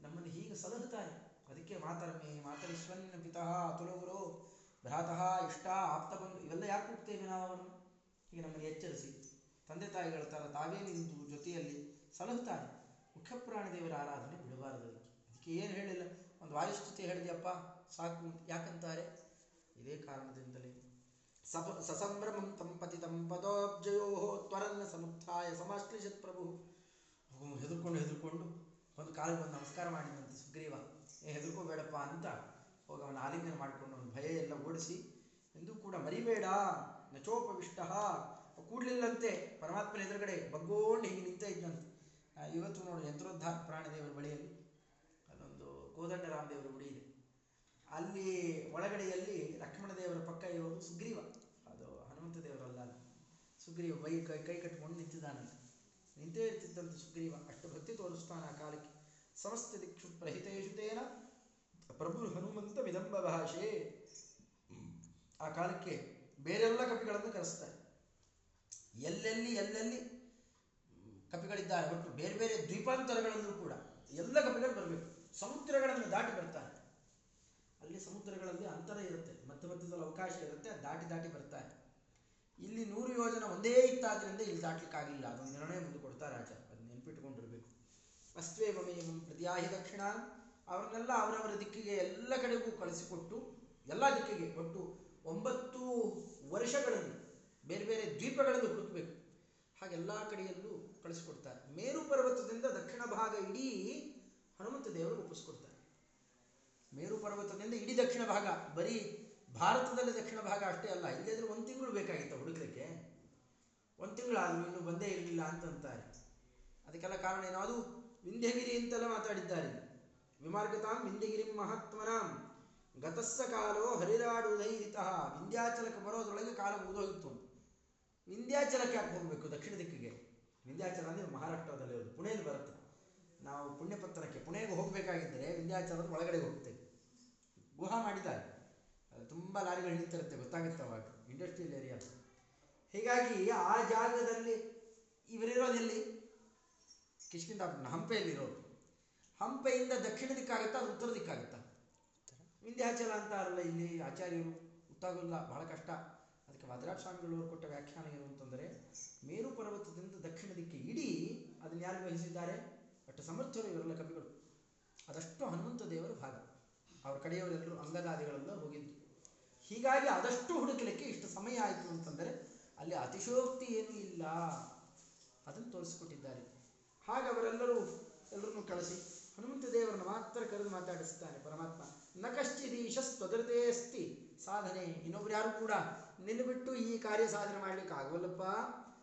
ನಮ್ಮನ್ನು ಹೀಗೆ ಸಲಹುತ್ತಾರೆ. ಅದಕ್ಕೆ ಮಾತರಮೇ ಮಾತರಿಶ್ವನ್ ಪಿತಃ ಅತುಲಗುರು ಭ್ರಾತಃ, ಇಷ್ಟ, ಆಪ್ತ ಬಂಧು, ಇವೆಲ್ಲ ಯಾಕೆ ಕೂಗ್ತೇವೆ ನಾವು ಅವರನ್ನು? ಹೀಗೆ ನಮ್ಮನ್ನು ಎಚ್ಚರಿಸಿ ತಂದೆ ತಾಯಿಗಳ ಥರ ತಾವೇ ನಿಂತು ಜೊತೆಯಲ್ಲಿ ಸಲಹುತ್ತಾರೆ. ಮುಖ್ಯ ಪ್ರಾಣದೇವರ ಆರಾಧನೆ ಬಿಡಬಾರದು ಅದಕ್ಕೆ. ಅದಕ್ಕೆ ಏನು ಹೇಳಿಲ್ಲ? ಒಂದು ವಾಯುಸ್ತುತಿ ಹೇಳಿದ್ಯಪ್ಪ, ಸಾಕು ಯಾಕಂತಾರೆ? ಇದೇ ಕಾರಣದಿಂದಲೇ ಸಪ, ಸಸಂಭ್ರಮಂ ತಂ ಪತಿತಂ ಪದೋಬ್ಜಯೋ ತ್ವರನ್ನ ಸಮುತ್ಥಾಯ ಸಮಾಶ್ಲಿಷತ್ ಪ್ರಭು. ಹೆದರ್ಕೊಂಡು ಹೆದರ್ಕೊಂಡು ಒಂದು ಕಾಲಿಗೆ ಒಂದು ನಮಸ್ಕಾರ ಮಾಡಿದಂತೆ ಸುಗ್ರೀವ. ಏ, ಹೆದರ್ಕೋಬೇಡಪ್ಪ ಅಂತ ಹೋಗಿ ಅವನ ಆಲಿಂಗನ ಮಾಡಿಕೊಂಡು ಅವನ ಭಯ ಎಲ್ಲ ಓಡಿಸಿ ಎಂದೂ ಕೂಡ ಮರಿಬೇಡ, ನಚೋಪವಿಷ್ಟ. ಕೂಡ್ಲಿಲ್ಲಂತೆ ಪರಮಾತ್ಮನ ಎದುರುಗಡೆ ಬಗ್ಗೋಂಡು ಹೀಗೆ ನಿಂತ ಇದ್ದಂತೆ ಇವತ್ತು ನೋಡಿ ಯಂತ್ರೋದ್ಧಾರ ಪ್ರಾಣದೇವರ ಬಳಿಯಲ್ಲಿ ಅಲ್ಲೊಂದು ಕೋದಂಡರಾಮದೇವರ ಗುಡಿ ಇದೆ. ಅಲ್ಲಿ ಒಳಗಡೆಯಲ್ಲಿ ಲಕ್ಷ್ಮಣ ದೇವರ ಪಕ್ಕ ಇರೋದು ಸುಗ್ರೀವ. ದೇವರಲ್ಲ ಸುಗ್ರೀವ ಬೈ ಕೈ ಕೈ ಕಟ್ಟಿಕೊಂಡು ನಿಂತಿದ್ದಾನಂತೆ. ನಿಂತೇ ಇರ್ತಿದ್ದಂತೆ ಸುಗ್ರೀವ. ಅಷ್ಟು ಭಕ್ತಿ ತೋರಿಸ್ತಾನೆ ಆ ಕಾಲಕ್ಕೆ. ಸಮಸ್ತ ದಿಕ್ಷು ಪ್ರಹಿತೇಶು ತೇನ ಪ್ರಭು ಹನುಮಂತ ವಿದಂಬ ಭಾಷೆ ಆ ಕಾಲಕ್ಕೆ ಬೇರೆಲ್ಲ ಕಪಿಗಳನ್ನು ಕರೆಸ್ತಾರೆ. ಎಲ್ಲೆಲ್ಲಿ ಎಲ್ಲೆಲ್ಲಿ ಕಪಿಗಳಿದ್ದಾರೆ ಒಟ್ಟು ಬೇರೆ ಬೇರೆ ದ್ವೀಪಾಂತರಗಳಲ್ಲೂ ಕೂಡ ಎಲ್ಲ ಕಪಿಗಳು ಬರಬೇಕು. ಸಮುದ್ರಗಳನ್ನು ದಾಟಿ ಬರ್ತಾರೆ. ಅಲ್ಲಿ ಸಮುದ್ರಗಳಲ್ಲಿ ಅಂತರ ಇರುತ್ತೆ. ಮಧ್ಯ ಮಧ್ಯದಲ್ಲಿ ಅವಕಾಶ ಇರುತ್ತೆ. ದಾಟಿ ದಾಟಿ ಬರ್ತಾರೆ. ಇಲ್ಲಿ ನೂರು ಯೋಜನೆ ಒಂದೇ ಇತ್ತಾದ್ರಿಂದ ಇಲ್ಲಿ ದಾಟ್ಲಿಕ್ಕಾಗಿಲ್ಲ. ಅದೊಂದು ನಿರ್ಣಯ ಮುಂದೆ ಕೊಡ್ತಾರೆ ರಾಜ. ಅದು ನೆನ್ಪಿಟ್ಕೊಂಡಿರ್ಬೇಕು. ಅಸ್ವೇವಮೇವಂ ಪ್ರತಿಯಾಹಿ ದಕ್ಷಿಣ. ಅವ್ರನ್ನೆಲ್ಲ ಅವರವರ ದಿಕ್ಕಿಗೆ ಎಲ್ಲ ಕಡೆಗೂ ಕಳಿಸಿಕೊಟ್ಟು, ಎಲ್ಲ ದಿಕ್ಕಿಗೆ ಒಟ್ಟು ಒಂಬತ್ತು ವರ್ಷಗಳಲ್ಲಿ ಬೇರೆ ಬೇರೆ ದ್ವೀಪಗಳಲ್ಲಿ ಹುಡುಕಬೇಕು. ಹಾಗೆಲ್ಲ ಕಡೆಯಲ್ಲೂ ಕಳಿಸಿಕೊಡ್ತಾರೆ. ಮೇರು ಪರ್ವತದಿಂದ ದಕ್ಷಿಣ ಭಾಗ ಇಡೀ ಹನುಮಂತ ದೇವರು ಒಪ್ಪಿಸ್ಕೊಡ್ತಾರೆ. ಮೇರು ಪರ್ವತದಿಂದ ಇಡೀ ದಕ್ಷಿಣ ಭಾಗ ಬರೀ ಭಾರತದಲ್ಲಿ ದಕ್ಷಿಣ ಭಾಗ ಅಷ್ಟೇ ಅಲ್ಲ ಇಲ್ಲದ್ರೆ ಒಂದು ತಿಂಗಳು ಬೇಕಾಗಿತ್ತು ಹುಡುಕ್ಲಿಕ್ಕೆ. ಒಂದು ತಿಂಗಳಾದರೂ ಇನ್ನೂ ಬಂದೇ ಇರಲಿಲ್ಲ ಅಂತಂತಾರೆ ಅದಕ್ಕೆಲ್ಲ ಕಾರಣ ಏನೋ? ಅದು ವಿಂಧ್ಯಗಿರಿ ಅಂತೆಲ್ಲ ಮಾತಾಡಿದ್ದಾರೆ. ವಿಮಾರ್ಗತಾಂ ವಿಂಧ್ಯಗಿರಿ ಮಹಾತ್ಮನಾಂ. ಗತಸ್ಸ ಕಾಲೋ ಹರಿರಾಡುದೈರಿತಃ ವಿಂಧ್ಯಾಚಲಕ್ಕೆ ಬರೋದ್ರೊಳಗೆ ಕಾಲ ಮುಗಿದೋಗಿತ್ತು ವಿಂಧ್ಯಾಚಲಕ್ಕೆ ಯಾಕೆ ಹೋಗಬೇಕು ದಕ್ಷಿಣ ದಿಕ್ಕಿಗೆ? ವಿಂಧ್ಯಾಚಲ ಅಂದರೆ ಮಹಾರಾಷ್ಟ್ರದಲ್ಲಿರೋದು ಪುಣೆಯಲ್ಲಿ ಬರುತ್ತೆ. ನಾವು ಪುಣ್ಯಪತ್ರಕ್ಕೆ ಪುಣೆಗೆ ಹೋಗಬೇಕಾಗಿದ್ದರೆ ವಿಂಧ್ಯಾಚಲದ ಒಳಗಡೆ ಹೋಗ್ತೇವೆ. ಗುಹಾ ಮಾಡಿದ್ದಾರೆ. ತುಂಬ ಲಾರಿಗಳು ನಿಂತಿರುತ್ತೆ ಗೊತ್ತಾಗುತ್ತೆ ಅವಾಗ ಇಂಡಸ್ಟ್ರಿಯಲ್ ಏರಿಯಾ ಹೀಗಾಗಿ ಆ ಜಾಗದಲ್ಲಿ ಇವರಿರೋದೆಲ್ಲಿ? ಕಿಷ್ಕಿಂದ ಹಂಪೆಯಲ್ಲಿರೋದು ಹಂಪೆಯಿಂದ ದಕ್ಷಿಣ ದಿಕ್ಕಾಗುತ್ತಾ ಅದು ಉತ್ತರ ದಿಕ್ಕಾಗುತ್ತಾ? ವಿಂಧ್ಯಾಚಲ ಅಂತಾರಲ್ಲ ಇಲ್ಲಿ ಆಚಾರ್ಯರು ಗೊತ್ತಾಗೋಲ್ಲ ಬಹಳ ಕಷ್ಟ. ಅದಕ್ಕೆ ಮದ್ರಾಸ್ ಸ್ವಾಮಿಗಳವರು ಕೊಟ್ಟ ವ್ಯಾಖ್ಯಾನ ಏನು ಅಂತಂದರೆ, ಮೇರು ಪರ್ವತದಿಂದ ದಕ್ಷಿಣ ದಿಕ್ಕಿ ಇಡೀ ಅದನ್ನು ಯಾರು ವಹಿಸಿದ್ದಾರೆ ಬಟ್ ಸಮರ್ಥರು ಇವರೆಲ್ಲ ಕವಿಗಳು. ಅದಷ್ಟು ಹನುಮಂತ ದೇವರ ಭಾಗ. ಅವ್ರ ಕಡೆಯವರೆಲ್ಲರೂ ಅಂಗದಾದಿಗಳೆಲ್ಲ ಹೋಗಿದ್ದು. ಹೀಗಾಗಿ ಅದಷ್ಟು ಹುಡುಕಲಿಕ್ಕೆ ಇಷ್ಟು ಸಮಯ ಆಯಿತು ಅಂತಂದರೆ ಅಲ್ಲಿ ಅತಿಶೋಕ್ತಿ ಏನೂ ಇಲ್ಲ. ಅದನ್ನು ತೋರಿಸಿಕೊಟ್ಟಿದ್ದಾರೆ. ಹಾಗೆ ಅವರೆಲ್ಲರೂ ಎಲ್ಲರನ್ನೂ ಕಳಿಸಿ ಹನುಮಂತ ದೇವರನ್ನು ಮಾತ್ರ ಕರೆದು ಮಾತಾಡಿಸ್ತಾನೆ ಪರಮಾತ್ಮ. ನ ಕಶ್ಚಿದೀಶ ಅಸ್ತಿ. ಸಾಧನೆ. ಇನ್ನೊಬ್ರು ಯಾರು ಕೂಡ ನಿನ್ನ ಬಿಟ್ಟು ಈ ಕಾರ್ಯ ಸಾಧನೆ ಮಾಡಲಿಕ್ಕೆ ಆಗೋಲ್ಲಪ್ಪ.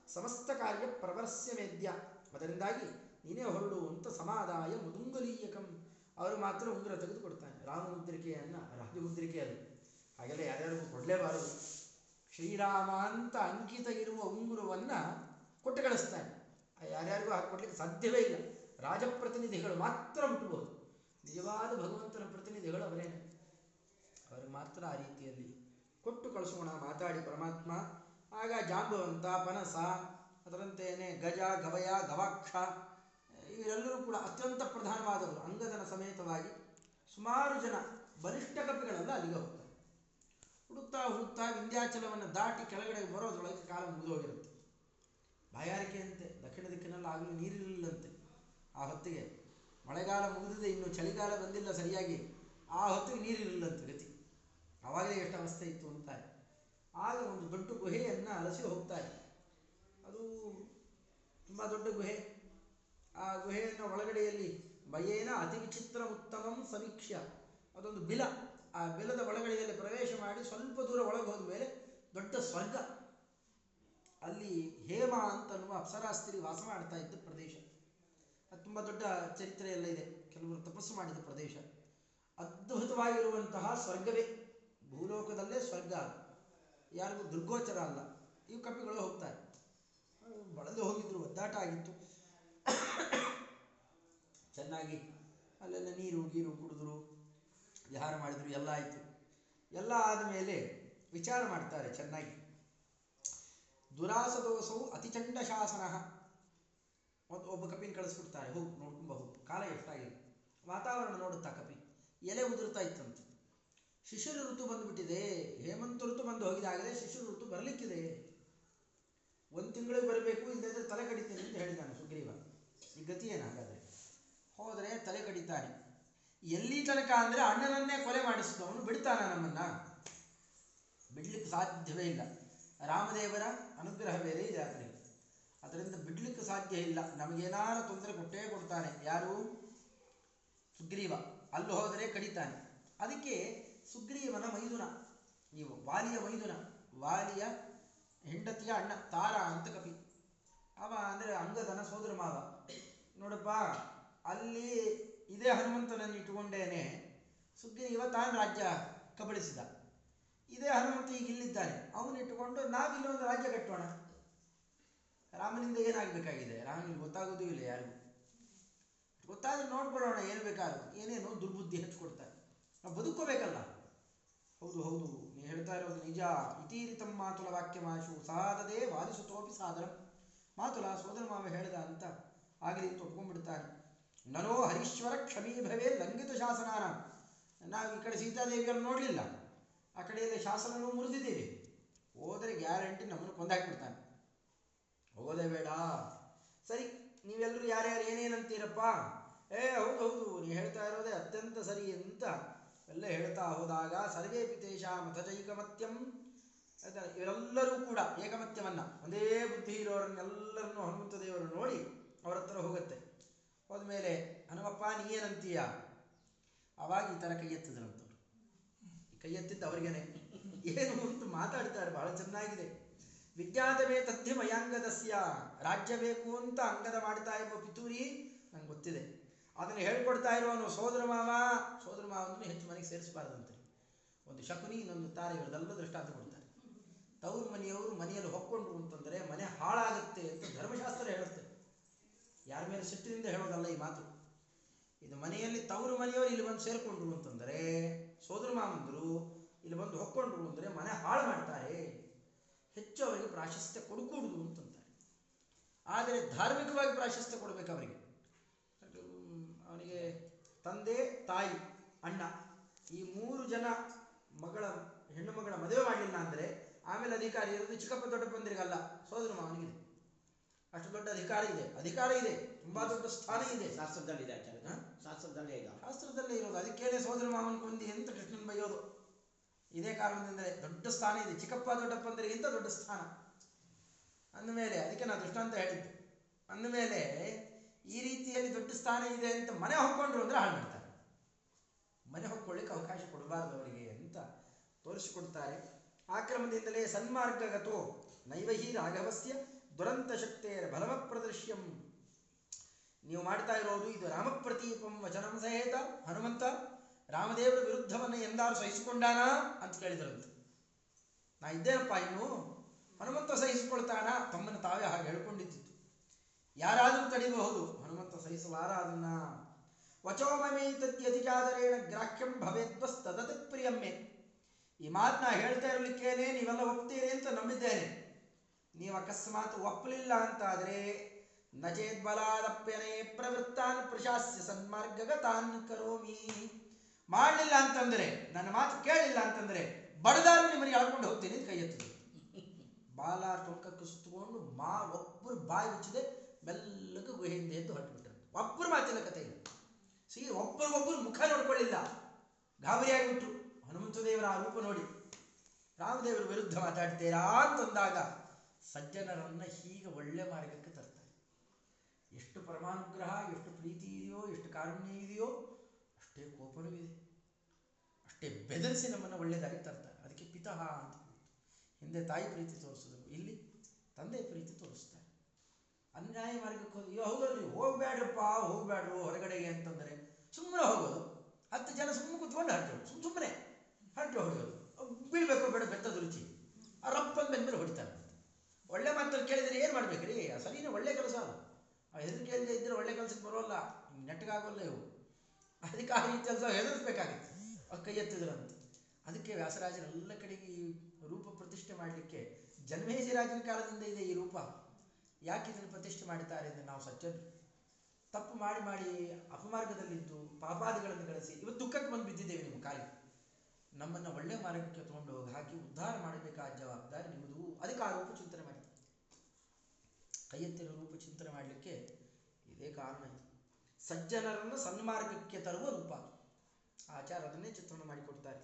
ಸಮಸ್ತ ಕಾರ್ಯ ಪ್ರವರ್ಸ್ಯ ಮೇದ್ಯ. ಅದರಿಂದಾಗಿ ನೀನೇ ಹೊರಡು ಅಂತ ಸಮಾದಾಯ ಮುದುಂಗಲೀಯಕಂ. ಅವರು ಮಾತ್ರ ಉಂಗುರ ತೆಗೆದುಕೊಡ್ತಾನೆ ರಾಮ ರಾಮಮುದ್ರಿಕೆಯನ್ನು ರಾಜಮುದ್ರಿಕೆ ಅದು. ಹಾಗೆಲ್ಲ ಯಾರ್ಯಾರಿಗೂ ಕೊಡಲೇಬಾರದು. ಶ್ರೀರಾಮ ಅಂತ ಅಂಕಿತ ಇರುವ ಉಂಗುರವನ್ನು ಕೊಟ್ಟು ಕಳಿಸ್ತಾನೆ. ಯಾರ್ಯಾರಿಗೂ ಹಾಕೊಡ್ಲಿಕ್ಕೆ ಸಾಧ್ಯವೇ ಇಲ್ಲ. ರಾಜಪ್ರತಿನಿಧಿಗಳು ಮಾತ್ರ ಮುಟ್ಟಬಹುದು ನಿಜವಾದ ಭಗವಂತನ ಪ್ರತಿನಿಧಿಗಳು ಅವರೇ ಅವರು ಮಾತ್ರ ಆ ರೀತಿಯಲ್ಲಿ ಕೊಟ್ಟು ಕಳಿಸೋಣ, ಮಾತಾಡಿ ಪರಮಾತ್ಮ. ಆಗ ಜಾಂಬವಂತ, ಪನಸ ಅದರಂತೆಯೇ ಗಜ, ಗವಯ, ಗವಾಕ್ಷ, ಇವರೆಲ್ಲರೂ ಕೂಡ ಅತ್ಯಂತ ಪ್ರಧಾನವಾದವರು. ಅಂಗದನ ಸಮೇತವಾಗಿ ಸುಮಾರು ಜನ ಬಲಿಷ್ಠ ಕಪಿಗಳೆಲ್ಲ ಅಲ್ಲಿಗೆ ಹೋಗ್ತಾರೆ. ಹುಡುಕ್ತಾ ಹುಡುಕ್ತಾ ವಿಂಧ್ಯಾಚಲವನ್ನು ದಾಟಿ ಕೆಳಗಡೆ ಬರೋದ್ರೊಳಗೆ ಕಾಲ ಮುಗಿದೋಗಿರುತ್ತೆ ಬಾಯಾರಿಕೆ ಅಂತೆ, ದಕ್ಷಿಣ ದಿಕ್ಕಿನಲ್ಲಿ ಆಗಲೂ ನೀರಿರಲಿಲ್ಲಂತೆ. ಆ ಹೊತ್ತಿಗೆ ಮಳೆಗಾಲ ಮುಗಿದಿದೆ, ಇನ್ನು ಚಳಿಗಾಲ ಬಂದಿಲ್ಲ ಸರಿಯಾಗಿ, ಆ ಹೊತ್ತಿಗೆ ನೀರಿಲ್ಲಂತೆ ಗತಿ. ಅವಾಗಲೇ ಎಷ್ಟು ಅವಸ್ಥೆ ಇತ್ತು ಅಂತಾರೆ ಆಗ ಒಂದು ದೊಡ್ಡ ಗುಹೆಯನ್ನು ಅಲಸಿ ಹೋಗ್ತಾರೆ ಅದು ತುಂಬ ದೊಡ್ಡ ಗುಹೆ. ಆ ಗುಹೆಯನ್ನು ಒಳಗಡೆಯಲ್ಲಿ ಬಯೇನ ಅತಿ ವಿಚಿತ್ರ ಉತ್ತಮಂ ಸಮೀಕ್ಷೆ ಅದೊಂದು ಬಿಲ. ಆ ಬೆಲ್ಲದ ಒಳಗಡೆಯಲ್ಲಿ ಪ್ರವೇಶ ಮಾಡಿ ಸ್ವಲ್ಪ ದೂರ ಒಳಗೆ ಹೋದ ಮೇಲೆ ದೊಡ್ಡ ಸ್ವರ್ಗ. ಅಲ್ಲಿ ಹೇಮ ಅಂತನ್ನುವ ಅಪ್ಸರಾಸ್ತ್ರಿ ವಾಸ ಮಾಡ್ತಾ ಇದ್ದ ಪ್ರದೇಶ. ಅದು ತುಂಬ ದೊಡ್ಡ ಚರಿತ್ರೆ ಎಲ್ಲ ಇದೆ. ಕೆಲವರು ತಪಸ್ಸು ಮಾಡಿದ ಪ್ರದೇಶ. ಅದ್ಭುತವಾಗಿರುವಂತಹ ಸ್ವರ್ಗವೇ. ಭೂಲೋಕದಲ್ಲೇ ಸ್ವರ್ಗ. ಯಾರಿಗೂ ದುರ್ಗೋಚರ ಅಲ್ಲ. ಇವು ಕಪಿಗಳು ಹೋಗ್ತಾರೆ ಬಳದು ಹೋಗಿದ್ರು, ಒದ್ದಾಟ ಆಗಿತ್ತು. ಚೆನ್ನಾಗಿ ಅಲ್ಲೆಲ್ಲ ನೀರು, ಗೀರು ಕುಡಿದ್ರು. ವಿಹಾರ ಮಾಡಿದ್ರು, ಎಲ್ಲ ಆಯಿತು. ಎಲ್ಲ ಆದಮೇಲೆ ವಿಚಾರ ಮಾಡ್ತಾರೆ ಚೆನ್ನಾಗಿ. ದುರಾಸದೋಸವು ಅತಿಚಂಡ ಶಾಸನ. ಒಂದು ಒಬ್ಬ ಕಪಿನ ಕಳಿಸ್ಬಿಡ್ತಾರೆ, ಹೋಗು ನೋಡ್ಕೊಂಬ ಹೋಗು, ಕಾಲ ಎಷ್ಟಾಗಿದೆ? ವಾತಾವರಣ ನೋಡುತ್ತಾ ಕಪಿ, ಎಲೆ ಉದುರ್ತಾ ಇತ್ತಂತೆ. ಶಿಶಿರ ಋತು ಬಂದುಬಿಟ್ಟಿದೆ, ಹೇಮಂತ ಋತು ಬಂದು ಹೋಗಿದಾಗಲೇ ಶಿಶಿರ ಋತು ಬರಲಿಕ್ಕಿದೆ. ಒಂದು ತಿಂಗಳಿಗೆ ಬರಬೇಕು ಇಲ್ಲದ್ರೆ ತಲೆ ಕಡಿತೀನಿ ಅಂತ ಹೇಳಿದ್ದಾನೆ ಸುಗ್ರೀವ. ಈ ಗತಿ ಏನು ಹಾಗಾದರೆ ಹೋದರೆ ತಲೆ ಕಡಿತಾನೆ ಎಲ್ಲಿ ತನಕ ಅಂದರೆ ಅಣ್ಣನನ್ನೇ ಕೊಲೆ ಮಾಡಿಸಿದವನು ಬಿಡ್ತಾನ ನಮ್ಮನ್ನ. ಬಿಡ್ಲಿಕ್ಕೆ ಸಾಧ್ಯವೇ ಇಲ್ಲ. ರಾಮದೇವರ ಅನುಗ್ರಹ ಬೇರೆ ಇದೆ ಅದರಿಂದ ಬಿಡ್ಲಿಕ್ಕೆ ಸಾಧ್ಯ ಇಲ್ಲ. ನಮಗೇನಾರು ತೊಂದರೆ ಕೊಟ್ಟೇ ಕೊಡ್ತಾನೆ. ಯಾರು? ಸುಗ್ರೀವ. ಅಲ್ಲಿ ಹೋದರೆ ಕಡಿತಾನೆ. ಅದಕ್ಕೆ ಸುಗ್ರೀವನ ಮೈದುನ. ನೀವು ವಾಲಿಯ ಮೈದುನ. ವಾಲಿಯ ಹೆಂಡತಿಯ ಅಣ್ಣ, ತಾರ ಅಂತ ಕಪಿ. ಅವ ಅಂದರೆ ಅಂಗದನ ಸೋದರ ಮಾವ. ನೋಡಪ್ಪ, ಅಲ್ಲಿ ಇದೇ ಹನುಮಂತನನ್ನು ಇಟ್ಟುಕೊಂಡೇನೆ. ಸುಗ್ರೀವ ತಾನು ರಾಜ್ಯ ಕಬಳಿಸಿದ. ಇದೇ ಹನುಮಂತ ಈಗ ಇಲ್ಲಿದ್ದಾನೆ. ಅವನು ಇಟ್ಟುಕೊಂಡು ನಾವಿಲ್ಲಿ ಒಂದು ರಾಜ್ಯ ಕಟ್ಟೋಣ. ರಾಮನಿಂದ ಏನಾಗಬೇಕಾಗಿದೆ? ರಾಮನಿಗೆ ಗೊತ್ತಾಗೋದೂ ಇಲ್ಲ ಯಾರಿಗೂ. ಗೊತ್ತಾದ್ರೆ ನೋಡ್ಕೊಳ್ಳೋಣ, ಏನು ಬೇಕಾದ್ರು. ಏನೇನು ದುರ್ಬುದ್ಧಿ ಹಚ್ಕೊಡ್ತಾರೆ. ನಾವು ಬದುಕೋಬೇಕಲ್ಲ ಹೌದು ಹೌದು. ನೀವು ಹೇಳ್ತಾ ಇರೋದು ನಿಜ. ಇತೀರಿತಂ ಮಾತುಲ ವಾಕ್ಯಮಾಶು ಸಾಧದೆ ವಾದಿಸುತ್ತೋಪಿ ಸಾಧರ ಮಾತುಲ ಸೋದರ ಮಾವ ಹೇಳ್ದ ಅಂತ ಆಗಲಿ ಅಂತ ನನೋ ಹರೀಶ್ವರ ಕ್ಷಮೀ ಭವೇ ಲಂಘಿತ ಶಾಸನಾನ. ನಾವು ಈ ಕಡೆ ಸೀತಾದೇವಿಯನ್ನು ನೋಡಲಿಲ್ಲ. ಆ ಕಡೆಯಲ್ಲಿ ಶಾಸನನೂ ಮುರಿದಿದ್ದೀವಿ. ಹೋದರೆ ಗ್ಯಾರಂಟಿ ನಮ್ಮನ್ನು ಕೊಂದಾಕ್ಬಿಡ್ತಾನೆ. ಹೋಗೋದೇ ಬೇಡ. ಸರಿ, ನೀವೆಲ್ಲರೂ ಯಾರ್ಯಾರು ಏನೇನಂತೀರಪ್ಪ? ಏ, ಹೌದು ಹೌದು. ನೀವು ಹೇಳ್ತಾ ಇರೋದೇ ಅತ್ಯಂತ ಸರಿ ಅಂತ ಎಲ್ಲ ಹೇಳ್ತಾ ಹೋದಾಗ ಸರ್ವೇ ಪಿತೇಶ ಮತಜೈಕಮತ್ಯಂ ಇವರೆಲ್ಲರೂ ಕೂಡ ಏಕಮತ್ಯವನ್ನ. ಒಂದೇ ಬುದ್ಧಿ ಇರೋರನ್ನೆಲ್ಲರನ್ನು ಹನುಮಂತ ದೇವರು ನೋಡಿ ಅವರ ಹತ್ರ ಹೋಗುತ್ತೆ. ಹೋದ್ಮೇಲೆ, ಹನುಮಪ್ಪ ನೀ ಏನಂತೀಯ ಅವಾಗ ಈ ಥರ ಕೈ ಎತ್ತಿದ್ರಂತವ್ರು ಕೈ ಎತ್ತಿದ್ದು ಅವ್ರಿಗೇನೆ. ಏನು ಅಂತ ಮಾತಾಡ್ತಾರೆ, ಬಹಳ ಚೆನ್ನಾಗಿದೆ. ವಿದ್ಯಾದವೇ ತಥ್ಯ ಮಯಾಂಗದಸ್ಯ ರಾಜ್ಯ ಬೇಕು ಅಂತ ಅಂಗದ ಮಾಡ್ತಾ ಇರುವ ಪಿತೂರಿ ನಂಗೆ ಗೊತ್ತಿದೆ. ಅದನ್ನು ಹೇಳ್ಕೊಡ್ತಾ ಇರೋನು ಸೋದರ ಮಾವ. ಸೋದರ ಮಾವನನ್ನು ಹೆಚ್ಚು ಮನೆಗೆ ಸೇರಿಸಬಾರ್ದಂತೆ. ಒಂದು ಶಕುನಿ ಇನ್ನೊಂದು ತಾರೆ ಇವರದೆಲ್ಲ ದೃಷ್ಟಾಂತ ಕೊಡ್ತಾರೆ. ತವ್ರ ಮನೆಯವರು ಮನೆಯಲ್ಲಿ ಹೊಕ್ಕೊಂಡ್ರು ಅಂತಂದರೆ ಮನೆ ಹಾಳಾಗುತ್ತೆ ಅಂತ ಧರ್ಮಶಾಸ್ತ್ರ ಹೇಳುತ್ತೆ ಯಾರ ಮೇಲೆ ಸಿಟ್ಟಿನಿಂದ ಹೇಳೋದಲ್ಲ ಈ ಮಾತು. ಇದು ಮನೆಯಲ್ಲಿ ತವರು ಮನೆಯವರು ಇಲ್ಲಿ ಬಂದು ಸೇರಿಕೊಂಡ್ರು ಅಂತಂದರೆ, ಸೋದರ ಮಾಮಂದರು ಇಲ್ಲಿ ಬಂದು ಹೊಕ್ಕೊಂಡ್ರು ಅಂದರೆ ಮನೆ ಹಾಳು ಮಾಡ್ತಾರೆ. ಹೆಚ್ಚು ಅವರಿಗೆ ಪ್ರಾಶಸ್ತ್ಯ ಕೊಡಕೂಡುದು ಅಂತಂತಾರೆ. ಆದರೆ ಧಾರ್ಮಿಕವಾಗಿ ಪ್ರಾಶಸ್ತ್ಯ ಕೊಡಬೇಕು ಅವರಿಗೆ. ಅವನಿಗೆ ತಂದೆ, ತಾಯಿ, ಅಣ್ಣ, ಈ ಮೂರು ಜನ ಮಗಳ, ಹೆಣ್ಣು ಮಗಳ ಮದುವೆ ಮಾಡಲಿಲ್ಲ ಅಂದರೆ ಆಮೇಲೆ ಅಧಿಕಾರಿ ಇರೋದು ಚಿಕ್ಕಪ್ಪ ದೊಡ್ಡಪ್ಪಂದಿರಿಗಲ್ಲ ಸೋದರ ಮಾವನಿಗಿದೆ. ಅಷ್ಟು ದೊಡ್ಡ ಅಧಿಕಾರ ಇದೆ ಅಧಿಕಾರ ಇದೆ, ತುಂಬಾ ದೊಡ್ಡ ಸ್ಥಾನ ಇದೆ. ಶಾಸ್ತ್ರದಲ್ಲಿ ಹಾ? ಶಾಸ್ತ್ರದಲ್ಲೇ ಈಗ ಶಾಸ್ತ್ರದಲ್ಲೇ ಇರೋದು ಅದಕ್ಕೇನೆ ಸೋದರ ಮಾವನ ಕೊಂದಿ ಅಂತ ಕೃಷ್ಣನ್ ಬೈಯೋದು? ಇದೇ ಕಾರಣದಿಂದ ದೊಡ್ಡ ಸ್ಥಾನ ಇದೆ. ಚಿಕ್ಕಪ್ಪ ದೊಡ್ಡಪ್ಪಂದರಿಗಿಂತ ದೊಡ್ಡ ಸ್ಥಾನ? ಅಂದಮೇಲೆ, ಅದಕ್ಕೆ ನಾನು ದೃಷ್ಟಾಂತ ಹೇಳಿದ್ದು. ಅಂದಮೇಲೆ, ಈ ರೀತಿಯಲ್ಲಿ ದೊಡ್ಡ ಸ್ಥಾನ ಇದೆ ಅಂತ ಮನೆ ಹೊಕ್ಕೊಂಡ್ರು ಅಂದ್ರೆ ಹಾಳು ಮಾಡ್ತಾರೆ. ಮನೆ ಹೊಕ್ಕೊಳ್ಳಿಕ್ಕೆ ಅವಕಾಶ ಕೊಡಬಾರದು ಅವರಿಗೆ ಅಂತ ತೋರಿಸಿಕೊಡ್ತಾರೆ. ಆಕ್ರಮದಿಂದಲೇ ಸನ್ಮಾರ್ಗಗತೋ ನೈವಹಿ ರಾಘವಸ್ಯ ದುರಂತ ಶಕ್ತೇರ ಬಲವ ಪ್ರದೃಶ್ಯಂ ನೀವು ಮಾಡ್ತಾ ಇರೋದು ಇದು ರಾಮಪ್ರತೀಪಂ ವಚನ ಸಹೇತ. ಹನುಮಂತ, ರಾಮದೇವರ ವಿರುದ್ಧವನ್ನು ಎಂದಾರು ಸಹಿಸಿಕೊಂಡಾನ ಅಂತ ಕೇಳಿದ್ರಂತೆ. ನಾ ಇದ್ದೇನಪ್ಪ ಇನ್ನು? ಹನುಮಂತ ಸಹಿಸಿಕೊಳ್ತಾನ? ತಮ್ಮನ್ನು ತಾವೇ ಹಾಗೆ ಹೇಳ್ಕೊಂಡಿದ್ದಿತ್ತು ಯಾರಾದರೂ ತಡಿಬಹುದು? ಹನುಮಂತ ಸಹಿಸಲಾರ ಅದನ್ನ. ವಚೋಮಮೇತದ್ಯತಿಜಾದರೇಣ ಗ್ರಾಹ್ಯಂ ಭವೇದ್ವಸ್ತದತಿ ಪ್ರಿಯಮ್ಮೆ ಈ ಮಾತನ್ನ ಹೇಳ್ತಾ ಇರಲಿಕ್ಕೇನೆ, ನೀವೆಲ್ಲ ಒಪ್ತೀರಿ ಅಂತ ನಂಬಿದ್ದೇನೆ. ನೀವು ಅಕಸ್ಮಾತ್ ಒಪ್ಪಲಿಲ್ಲ ಅಂತಾದರೆ ನಜೇದ್ ಬಲಾದಪ್ಯನೇ ಪ್ರವೃತ್ತಾನ್ ಪ್ರಶಾಸ್ಯ ಸನ್ಮಾರ್ಗಗತಾನ್ ಕರೋಮಿ. ಮಾಡಲಿಲ್ಲ ಅಂತಂದರೆ, ನನ್ನ ಮಾತು ಕೇಳಿಲ್ಲ ಅಂತಂದರೆ ಬಡದಾರು ನಿಮಗೆ ಆಡ್ಕೊಂಡು ಹೋಗ್ತೀನಿ ಕೈ ಎತ್ತಿ ಬಾಲ ಟೊಂಕಕ್ಕೆ ಸುತ್ತಕೊಂಡು ಮಾ ಒಬ್ಬರು ಬಾಯಿ ಮುಚ್ಚಿದೆ, ಮೆಲ್ಲಗೆ ಗುಹೆಯಿಂದ ಎದ್ದು ಹೊರಟುಬಿಟ್ರು. ಒಬ್ಬರು ಮಾತಿನ ಕಥೆ. ಇಲ್ಲ ಸಿ ಒಬ್ಬರಿಗೊಬ್ಬರು ಮುಖ ನೋಡ್ಕೊಳ್ಳಿಲ್ಲ. ಗಾಬರಿಯಾಗಿಬಿಟ್ರು. ಹನುಮಂತ ದೇವರ ಆ ರೂಪ ನೋಡಿ. ರಾಮದೇವರ ವಿರುದ್ಧ ಮಾತಾಡ್ತೀರಾ ಅಂತಂದಾಗ ಸಜ್ಜನರನ್ನ ಹೀಗೆ ಒಳ್ಳೆ ಮಾರ್ಗಕ್ಕೆ ತರ್ತಾರೆ. ಎಷ್ಟು ಪರಮಾನುಗ್ರಹ, ಎಷ್ಟು ಪ್ರೀತಿ ಇದೆಯೋ, ಎಷ್ಟು ಕಾರುಣ್ಯ ಇದೆಯೋ, ಅಷ್ಟೇ ಕೋಪನೂ ಇದೆ. ಅಷ್ಟೇ ಬೆದರಿಸಿ ನಮ್ಮನ್ನು ಒಳ್ಳೆಯದಾಗಿ ತರ್ತಾರೆ. ಅದಕ್ಕೆ ಪಿತಃ ಅಂತ ಹಿಂದೆ ತಾಯಿ ಪ್ರೀತಿ ತೋರಿಸಿದ್ರು. ಇಲ್ಲಿ ತಂದೆ ಪ್ರೀತಿ ತೋರಿಸ್ತಾರೆ. ಅನ್ಯಾಯ ಮಾರ್ಗಕ್ಕೆ ಹೋಗಿ ಹೌದಲ್ರಿ ಹೋಗ್ಬೇಡ್ರಪ್ಪ ಹೋಗ್ಬೇಡ್ರು ಹೊರಗಡೆಗೆ ಅಂತಂದರೆ ಸುಮ್ಮನೆ ಹೋಗೋದು. ಹತ್ತು ಜನ ಸುಮ್ಮನೆ ಕುತ್ಕೊಂಡು ಹರಟೋದು ಸುಮ್ಮ ಸುಮ್ಮನೆ ಹರಟೆ ಹೊಡೆಯೋದು ಬೀಳ್ಬೇಕು ಬೇಡ ಬೆತ್ತದ ರುಚಿ ರಪ್ಪಂದ ಮೇಲೆ ಹೊಡಿತಾನೆ ಒಳ್ಳೆ ಮಾತಲ್ಲಿ ಕೇಳಿದರೆ ಏನು ಮಾಡ್ಬೇಕ್ರಿ ಸರಿನೇ ಒಳ್ಳೆ ಕೆಲಸ. ಅದು ಆ ಕೇಳಿದ್ರೆ ಇಲ್ಲದೆ ಇದ್ರೆ ಒಳ್ಳೆ ಕೆಲಸಕ್ಕೆ ಬರೋಲ್ಲ. ನೆಟ್ಟಗಾಗೋಲ್ಲ ಇವು. ಅದಕ್ಕೆ ಆ ರೀತಿ ಕೆಲಸ ಹೆದರಿಸ್ಬೇಕಾಗಿತ್ತು. ಅವ್ರು ಕೈ ಎತ್ತಿದ್ರಂತ. ಅದಕ್ಕೆ ವ್ಯಾಸರಾಜರೆಲ್ಲ ಕಡೆಗೆ ಈ ರೂಪ ಪ್ರತಿಷ್ಠೆ ಮಾಡಲಿಕ್ಕೆ ಜನ್ಮೇಜಿ ರಾಜನ ಕಾಲದಿಂದ ಇದೆ ಈ ರೂಪ. ಯಾಕೆ ಇದನ್ನು ಪ್ರತಿಷ್ಠೆ ಮಾಡುತ್ತಾರೆ ಅಂದರೆ ನಾವು ಸಜ್ಜರು ತಪ್ಪು ಮಾಡಿ ಮಾಡಿ ಅಪಮಾರ್ಗದಲ್ಲಿದ್ದು ಪಾಪಾದಿಗಳನ್ನು ಗಳಿಸಿ ಇವತ್ತು ದುಃಖಕ್ಕೆ ಬಂದು ಬಿದ್ದಿದ್ದೇವೆ ನಿಮ್ಮ ಕಾಲಿಗೆ. ನಮ್ಮನ್ನು ಒಳ್ಳೆ ಮಾರ್ಗಕ್ಕೆ ತಗೊಂಡು ಹೋಗಿ ಹಾಕಿ ಉದ್ಧಾರ ಮಾಡಬೇಕಾದ ಜವಾಬ್ದಾರಿ ನಿಮ್ಮದು. ಅದಕ್ಕೆ ಆ ರೂಪ ಚಿಂತನೆ ಮಾಡಿ ಕೈ ಎತ್ತಿರೋ ರೂಪ ಚಿಂತನೆ ಮಾಡಲಿಕ್ಕೆ ಇದೇ ಕಾರಣ ಸಜ್ಜನರನ್ನು ಸನ್ಮಾರ್ಗಕ್ಕೆ ತರುವ ರೂಪ. ಆಚಾರ ಅದನ್ನೇ ಚಿತ್ರಣ ಮಾಡಿಕೊಡ್ತಾರೆ.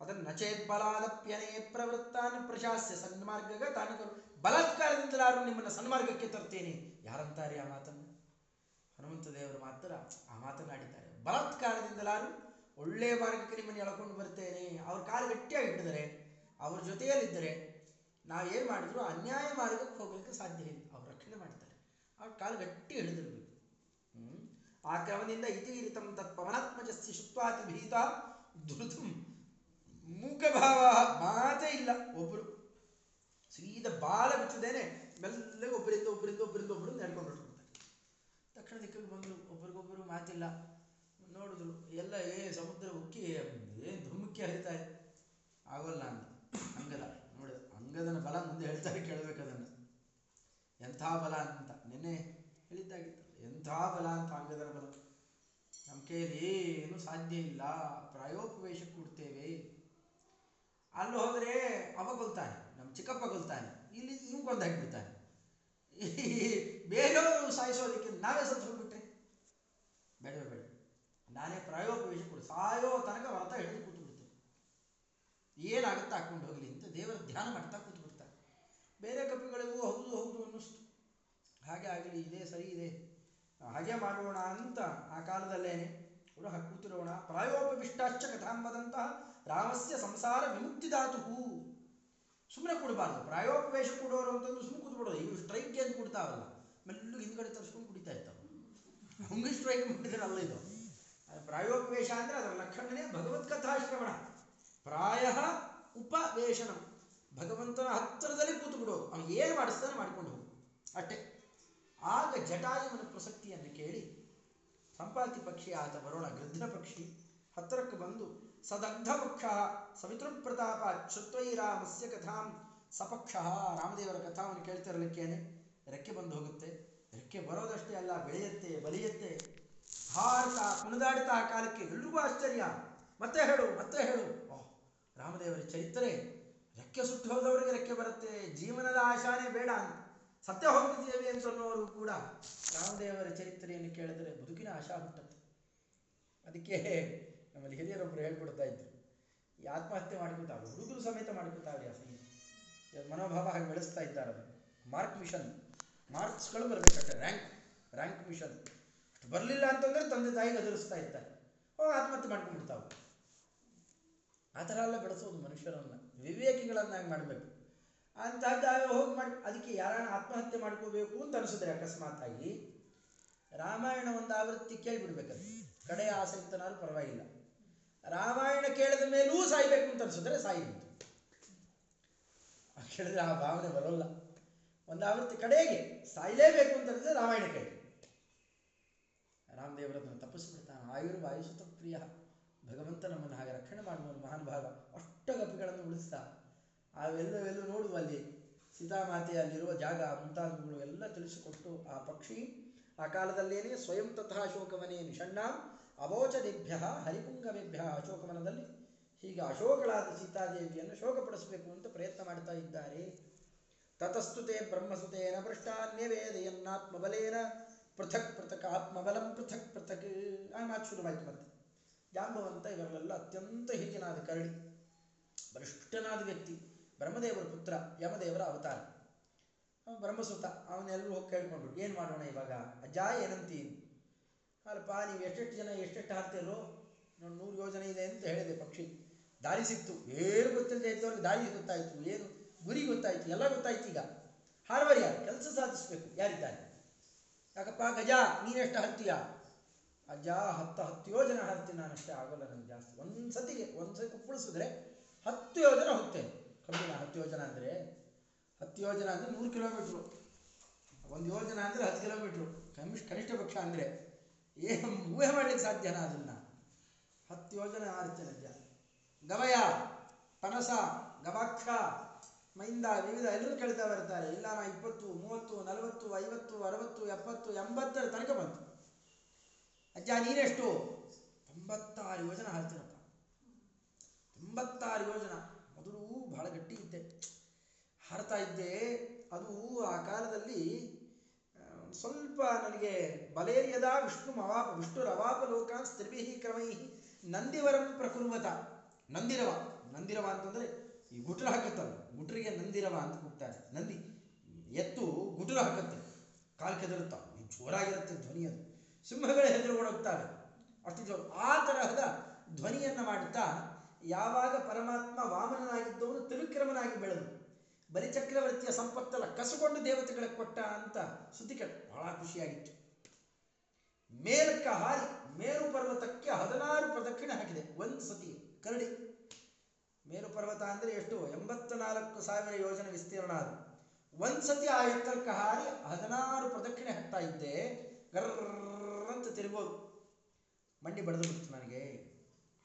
ಅದನ್ನು ನಚೇತ್ ಬಲಾದಪ್ಯನೇ ಪ್ರವೃತ್ತಾನ ಪ್ರಶಾಸ್ಯ ಸನ್ಮಾರ್ಗಗ ತಾನು ಬಲತ್ಕಾರದಿಂದಲಾರು ಬಲಾತ್ಕಾರದಿಂದಲಾರು ನಿಮ್ಮನ್ನು ಸನ್ಮಾರ್ಗಕ್ಕೆ ತರ್ತೇನೆ. ಯಾರಂತಾರೆ ಆ ಮಾತನ್ನು? ಹನುಮಂತ ದೇವರು ಮಾತ್ರ ಆ ಮಾತನಾಡಿದ್ದಾರೆ ಬಲಾತ್ಕಾರದಿಂದಲಾರು ಒಳ್ಳೆಯ ಮಾರ್ಗಕ್ಕೆ ನಿಮ್ಮನ್ನು ಎಳ್ಕೊಂಡು ಬರ್ತೇನೆ. ಅವ್ರ ಕಾಲು ಗಟ್ಟಿಯಾಗಿ ಹಿಡಿದರೆ, ಅವ್ರ ಜೊತೆಯಲ್ಲಿದ್ದರೆ ನಾವೇನು ಮಾಡಿದ್ರು ಅನ್ಯಾಯ ಮಾರ್ಗಕ್ಕೆ ಹೋಗಲಿಕ್ಕೆ ಸಾಧ್ಯ ಇಲ್ಲ. ಅವ್ರ ಕಾಲು ಗಟ್ಟಿ ಹಿಡಿದಿರ್ಬೇಕು ಹ್ಮ್? ಆ ಕ್ರಮದಿಂದ ಇತಿರಿತಂ ತತ್ ಪವನಾತ್ಮಜಸ್ಯ ಶುತ್ವಾತಿ ಭೀತ ಧೃತಂ ಮೂಕಭಾವ ಮಾತೇ ಇಲ್ಲ ಒಬ್ಬರು ಸೀದ ಬಾಲ ಬಿಚ್ಚದೇನೆ ಮೆಲ್ಲ ಒಬ್ಬರಿಂದ ಒಬ್ಬರಿಂದ ಒಬ್ಬರಿಂದ ಒಬ್ಬರು ನಡ್ಕೊಂಡು ಹೊರಟ್ಬಿಡ್ತಾರೆ. ತಕ್ಷಣ ದಿಕ್ಕಿಗೆ ಬಂದರು ಒಬ್ರಿಗೊಬ್ಬರು ಮಾತಿಲ್ಲ. ನೋಡಿದ್ರು, ಎಲ್ಲ ಏ ಸಮುದ್ರ ಉಕ್ಕಿ, ಏನು ಧುಮುಕ್ಕಿ ಹರಿತಾ ಇದೆ. ಆಗೋಲ್ಲ ಅಂತ. ಅಂಗದ ನೋಡಿ ಅಂಗದನ ಬಲ ಮುಂದೆ ಹೇಳ್ತಾರೆ ಕೇಳಬೇಕು ಅದನ್ನು. ಎಂಥ ಬಲ ಅಂತ. ನಿನ್ನೆ ಹೇಳಿದ್ದಾಗಿತ್ತು. ಎಂಥ ಬಲ ಅಂತ ಅಂಗದರ ಬಲ. ನಮ್ಮ ಕೈಯಲ್ಲಿ ಏನು ಸಾಧ್ಯ ಇಲ್ಲ. ಪ್ರಾಯೋಪವೇಶ ಕೊಡ್ತೇವೆ. ಅಲ್ಲಿ ಹೋದರೆ ಅವ ಕೊಲ್ತಾನೆ, ನಮ್ಮ ಚಿಕ್ಕಪ್ಪ ಕೊಲ್ತಾನೆ, ಇಲ್ಲಿ ಕೊಂದು ಹಾಕಿಬಿಡ್ತಾನೆ. ಬೇರೆಯವರು ಸಾಯಿಸೋದಕ್ಕೆ ನಾವೇ ಸತ್ತು ಹೋಗ್ಬಿಟ್ರೆ ಬೇಡ ಬೇಡ. ನಾನೇ ಪ್ರಾಯೋಪವೇಶ ಕೊಡು. ಸಾಯೋ ತನಕ ವ್ರತ ಹಿಡಿದು ಕೂತು ಬಿಡ್ತೇನೆ ಏನಾಗುತ್ತೆ ಹಾಕೊಂಡು ಹೋಗಲಿ ಅಂತ ದೇವರ ಧ್ಯಾನ ಮಾಡ್ತಾ ಕೂತು ಬಿಡ್ತಾರೆ ಬೇರೆ ಕಪಿಗಳಿಗೂ ಹೌದು ಹೌದು ಅನ್ನಿಸ್ತು. ಹಾಗೆ ಆಗಲಿ, ಇದೇ ಸರಿ ಇದೆ. ಹಾಗೆ ಮಾಡೋಣ ಅಂತ ಆ ಕಾಲದಲ್ಲೇನೆ ಅವರು ಕೂತಿರೋಣ ಪ್ರಾಯೋಪವಿಷ್ಟಾಶ್ಚ ಕಥಾಂಬದಂತಹ ರಾಮಸ್ಯ ಸಂಸಾರ ವಿಮುಕ್ತಿದಾತು ಸುಮ್ಮನೆ ಕೊಡಬಾರ್ದು. ಪ್ರಾಯೋಪವೇಶ ಕೊಡೋರು ಅಂತಂದು ಸುಮ್ಮನೆ ಕೂತ್ಬಿಡೋದು. ಇವು ಸ್ಟ್ರೈಕ್ ಅಂತ ಕೊಡ್ತಾವಲ್ಲ ಮೆಲ್ಲೂ ಹಿಂದ್ಗಡೆ ತರಿಸ್ಕೊಂಡು ಕುಡಿತಾ ಇರ್ತಾವೆ. ಹಂಗೆ ಸ್ಟ್ರೈಕ್ ಮಾಡಿದ್ರೆ ಅಲ್ಲ ಇದು ಪ್ರಾಯೋಪವೇಶ ಅಂದರೆ ಅದರ ಲಕ್ಷಣನೇ ಭಗವತ್ ಕಥಾಶ್ರವಣ ಪ್ರಾಯ ಉಪವೇಶನ. ಭಗವಂತನ ಹತ್ತಿರದಲ್ಲಿ ಕೂತು ಬಿಡೋದು ಅವನು ಏನು ಮಾಡಿಸ್ತಾನೆ ಮಾಡ್ಕೊಂಡು ಹೋಗು. ಅಷ್ಟೇ. ಆಗ ಜಟಾಯುವಿನ ಪ್ರಸಕ್ತಿಯನ್ನು ಕೇಳಿ, ಸಂಪಾತಿ ಪಕ್ಷಿ ಆತ ಬರೋಣ ಗೃಧ್ರ ಪಕ್ಷಿ, ಹತ್ತಿರಕ್ಕೆ ಬಂದು, ಸದಗ್ಧ ಪಕ್ಷ ಸವಿತೃಪ್ರತಾಪ ಶ್ರುತ್ವೈರಾಮಸ್ಯ ಕಥಾಂ, ಸಪಕ್ಷ, ರಾಮದೇವರ ಕಥಾವನ್ನು ಕೇಳ್ತಿರಲಿಕ್ಕೇನೆ ರೆಕ್ಕೆ ಬಂದು ಹೋಗುತ್ತೆ. ರೆಕ್ಕೆ ಬರೋದಷ್ಟೇ ಅಲ್ಲ, ಬೆಳೆಯುತ್ತೆ, ಬಲಿಯುತ್ತೆ. ಭಾರತ ಕುಣಿದಾಡ್ತಾ ಆ ಕಾಲಕ್ಕೆ ಎಲ್ರಿಗೂ ಆಶ್ಚರ್ಯ. ಮತ್ತೆ ಹೇಳು ಮತ್ತೆ ಹೇಳು. ಓಹ್ ರಾಮದೇವರ ಚರಿತ್ರೆ. ರೆಕ್ಕೆ ಸುಟ್ಟು ಹೋದವರಿಗೆ ರೆಕ್ಕೆ ಬರುತ್ತೆ. ಜೀವನದ ಆಶಾನೇ ಬೇಡ ಅಂತ. ಸತ್ಯ ಹೋಗಿದ್ದೇವೆ ಅಂತ ಅನ್ನೋರು ಕೂಡ ರಾಮದೇವರ ಚರಿತ್ರೆಯನ್ನು ಕೇಳಿದರೆ ಬದುಕಿನ ಆಶಾ ಹುಟ್ಟುತ್ತೆ. ಅದಕ್ಕೆ ನಮ್ಮಲ್ಲಿ ಹಿರಿಯರೊಬ್ಬರು ಹೇಳ್ಕೊಡ್ತಾ ಇದ್ರು, ಈ ಆತ್ಮಹತ್ಯೆ ಮಾಡ್ಕೊತಾವೆ ಹುಡುಗರು ಸಮೇತ ಮಾಡ್ಕೊತಾವ್ರಿ ಮನೋಭಾವ ಹಾಗೆ ಬೆಳೆಸ್ತಾ ಇದ್ದಾರೆ ಮಾರ್ಕ್ ಮಿಷನ್, ಮಾರ್ಕ್ಸ್ಗಳು ಬರಬೇಕಷ್ಟೆ, ರ್ಯಾಂಕ್ ರ್ಯಾಂಕ್ ಮಿಷನ್. ಬರಲಿಲ್ಲ ಅಂತಂದ್ರೆ ತಂದೆ ತಾಯಿಗೆ ಎದುರಿಸ್ತಾ ಇರ್ತಾರೆ. ಹೋಗಿ ಆತ್ಮಹತ್ಯೆ ಮಾಡ್ಕೊಂಡ್ಬಿಡ್ತಾವೆ ಆ ಥರ ಎಲ್ಲ ಬೆಳೆಸೋದು ಮನುಷ್ಯರನ್ನು. ವಿವೇಕಿಗಳನ್ನಾಗಿ ಮಾಡಬೇಕು. ಅಂತಹದ್ದಾಗ ಹೋಗಿ ಮಾಡಿ, ಅದಕ್ಕೆ ಯಾರನ್ನ ಆತ್ಮಹತ್ಯೆ ಮಾಡ್ಕೋಬೇಕು ಅಂತ ಅನಿಸಿದ್ರೆ ಅಕಸ್ಮಾತ್ತಾಗಿ ರಾಮಾಯಣ ಒಂದು ಆವೃತ್ತಿ ಕೇಳಿಬಿಡ್ಬೇಕದು. ಕಡೆಯ ಆಸಕ್ತನಾದ್ರೂ ಪರವಾಗಿಲ್ಲ. ರಾಮಾಯಣ ಕೇಳಿದ ಮೇಲೂ ಸಾಯ್ಬೇಕು ಅಂತ ಅನಿಸಿದ್ರೆ ಸಾಯಿ ಕೇಳಿದ್ರೆ ಆ ಭಾವನೆ ಬರೋಲ್ಲ. ಒಂದು ಆವೃತ್ತಿ ಕಡೆಗೆ ಸಾಯಲೇಬೇಕು ಅಂತ ಅನಿಸಿದ್ರೆ ರಾಮಾಯಣ ಕೇಳಿ. ರಾಮದೇವರನ್ನು ತಪ್ಪಿಸ್ಬಿಡ್ತಾನೆ ಆಯುರ್ವಾಯುಸುತ ಪ್ರಿಯ ಭಗವಂತ ನಮ್ಮನ್ನು ಹಾಗೆ ರಕ್ಷಣೆ ಮಾಡುವ ಮಹಾನುಭಾವ ಅಷ್ಟ ಗಪಿಗಳನ್ನು ಉಳಿಸ್ತಾ ಅವೆಲ್ಲವೆಲ್ಲೂ ನೋಡುವ ಅಲ್ಲಿ ಸೀತಾಮಾತೆಯಲ್ಲಿರುವ ಜಾಗ, ಮುಂತಾದವುಗಳು ಎಲ್ಲ ತಿಳಿಸಿಕೊಟ್ಟು ಆ ಪಕ್ಷಿ ಆ ಕಾಲದಲ್ಲೇನೆ ಸ್ವಯಂ ತಥಾ ಅಶೋಕವನೇ ನಿಷಣ್ಣ. ಅವೋಚದಿಭ್ಯ ಹರಿಪುಂಗಮೇಭ್ಯ ಅಶೋಕವನದಲ್ಲಿ ಹೀಗೆ ಅಶೋಕಳಾದ ಸೀತಾದೇವಿಯನ್ನು ಶೋಕಪಡಿಸಬೇಕು ಅಂತ ಪ್ರಯತ್ನ ಮಾಡ್ತಾ ಇದ್ದಾರೆ. ತತಸ್ತುತೆ ಬ್ರಹ್ಮಸುತೇನ ಪೃಷ್ಟಾನ್ಯವೇದಯನ್ನಾತ್ಮಬಲೇನ ಪೃಥಕ್ ಪೃಥಕ್ ಆತ್ಮಬಲಂ ಪೃಥಕ್ ಪೃಥಕ್. ಆ ಮಾತು ಶುರುವಾಯಿತು ಮತ್ತೆ. ಜಾಂಬವಂತ ಇವರೆಲ್ಲ ಅತ್ಯಂತ ಹಿರಿಯನಾದ ಕರಡಿ, ಬಲಿಷ್ಠನಾದ ವ್ಯಕ್ತಿ. ಬ್ರಹ್ಮದೇವರ ಪುತ್ರ ಯಮದೇವರ ಅವತಾರ. ಅವನು ಬ್ರಹ್ಮಸುತ ಅವನ್ನೆಲ್ಲರೂ ಹೋಗಿ ಕೇಳ್ಕೊಂಡ್ರು, ಏನು ಮಾಡೋಣ ಇವಾಗ? ಅಜ್ಜ ಏನಂತೀನಿ ಅಲ್ಲಪ್ಪ, ನೀವು ಎಷ್ಟೆಷ್ಟು ಜನ, ಎಷ್ಟೆಷ್ಟು ಹಾಕ್ತೀರೋ ನಾನು ನೂರು ಯೋಜನೆ ಇದೆ ಅಂತ ಹೇಳಿದೆ ಪಕ್ಷಿ. ದಾರಿ ಸಿಕ್ತು. ಏನು ಗೊತ್ತಿಲ್ಲದೆ ಇದ್ದವ್ರಿಗೆ ದಾರಿ ಗೊತ್ತಾಯಿತು. ಏನು ಗುರಿ ಗೊತ್ತಾಯಿತು. ಎಲ್ಲ ಗೊತ್ತಾಯ್ತು ಈಗ. ಹಾರ್ವರ್ ಯಾರು? ಕೆಲಸ ಸಾಧಿಸ್ಬೇಕು. ಯಾರಿದ್ದಾರೆ? ಯಾಕಪ್ಪ, ಗಜ ನೀನೆಷ್ಟು ಹರ್ತೀಯ ಅಜ್ಜ ಹತ್ತು ಹತ್ತು ಯೋಜನೆ ಹಾಕ್ತೀನಿ ನಾನು ಅಷ್ಟೇ ಆಗೋಲ್ಲ ನನಗೆ ಜಾಸ್ತಿ. ಒಂದು ಸತಿಗೆ ಒಂದು ಸತಿ ಕುಪ್ಪಳಿಸಿದ್ರೆ ಹತ್ತು ಯೋಜನೆ ಹೋಗ್ತೇನೆ. ಕಬ್ಬಿನ ಹತ್ತು ಯೋಜನೆ ಅಂದರೆ? ಹತ್ತು ಯೋಜನೆ ಅಂದರೆ ನೂರು ಕಿಲೋಮೀಟ್ರು. ಒಂದು ಯೋಜನೆ ಅಂದರೆ ಹತ್ತು ಕಿಲೋಮೀಟ್ರು. ಕನಿಷ್ಠ ಕನಿಷ್ಠ ಪಕ್ಷ ಅಂದರೆ ಏನು ಊಹೆ ಮಾಡಲಿಕ್ಕೆ ಸಾಧ್ಯನ ಅದನ್ನು. ಹತ್ತು ಯೋಜನೆ ಅಜ್ಜ ಗವಯ ಪನಸ, ಗವಾಕ್ಷ, ಮೈಂದ, ವಿವಿಧ ಎಲ್ಲರೂ ಕೇಳ್ತಾ ಬರ್ತಾರೆ. ಇಲ್ಲ ನಾ ಇಪ್ಪತ್ತು, ಮೂವತ್ತು, ನಲವತ್ತು, ಐವತ್ತು, ಅರವತ್ತು, ಎಪ್ಪತ್ತು, ಎಂಬತ್ತರ ತನಕ ಬಂತು. ಅಜ್ಜ, ನೀನೆಷ್ಟು? ತೊಂಬತ್ತಾರು ಯೋಜನೆ ಹಾರ್ತೀನಪ್ಪ ತೊಂಬತ್ತಾರು ಯೋಜನ. ಮೊದಲು ಬಹಳ ಗಟ್ಟಿ ಇದ್ದೆ ಹಾರ್ತಾ ಇದ್ದೆ, ಅದು ಆ ಕಾಲದಲ್ಲಿ ಸ್ವಲ್ಪ ನನಗೆ ಬಲೇರಿಯದ ವಿಷ್ಣು ಮವಾಪ ವಿಷ್ಣು ರವಾಪ ಲೋಕಾನ್ ಸ್ತ್ರಿಭಿ ಕ್ರಮೈ ನಂದಿವರಂ ಪ್ರಕುರ್ವತ. ನಂದಿರವ ನಂದಿರವ ಅಂತಂದ್ರೆ ಈ ಗುಟ್ರ ಹಾಕುತ್ತಲ್ಲ ಗುಟ್ರಿಗೆ ನಂದಿರವ ಅಂತ ಕೂಗ್ತಾರೆ. ನಂದಿ, ಎತ್ತು ಗುಟ್ರ ಹಾಕುತ್ತೆ. ಕಾಲು ಕೆದರುತ್ತ ಜೋರಾಗಿರುತ್ತೆ ಧ್ವನಿ ಅದು. ಸಿಂಹಗಳೇ ಹೆದರು ಓಡೋಗ್ತಾರೆ ಅಷ್ಟು ಜೋರು, ಆ ತರಹದ ಧ್ವನಿಯನ್ನು ಮಾಡುತ್ತಾ ಯಾವಾಗ ಪರಮಾತ್ಮ ವಾಮನನಾಗಿದ್ದವನು ತ್ರಿವಿಕ್ರಮನಾಗಿ ಬೆಳೆದು ಬಲಿಚಕ್ರವರ್ತಿಯ ಸಂಪತ್ತಲ್ಲ ಕಸುಕೊಂಡು ದೇವತೆಗಳಿಗೆ ಕೊಟ್ಟ ಅಂತ ಸುದ್ದಿ ಕೇಳ. ಬಹಳ ಖುಷಿಯಾಗಿತ್ತು. ಮೇಲಕ್ಕ ಹಾರಿ ಮೇರು ಪರ್ವತಕ್ಕೆ ಹದಿನಾರು ಪ್ರದಕ್ಷಿಣೆ ಹಾಕಿದೆ. ಒಂದು ಸತಿ ಕರಡಿ. ಮೇರು ಪರ್ವತ ಅಂದ್ರೆ ಎಷ್ಟು? ಎಂಬತ್ತ ನಾಲ್ಕು ಸಾವಿರ ಯೋಜನೆ ವಿಸ್ತೀರ್ಣ ಅದು ಒಂದು ಸತಿ ಆ ಎತ್ತರಕ್ಕೆ ಹಾರಿ ಹದಿನಾರು ಪ್ರದಕ್ಷಿಣೆ ಹಾಕ್ತಾ ಇದ್ದೆ. ಗರ್ರಂತ ತಿರುಗೋದು. ಮಂಡಿ ಬಡಿದು ಬಿಡ್ತು ನನಗೆ.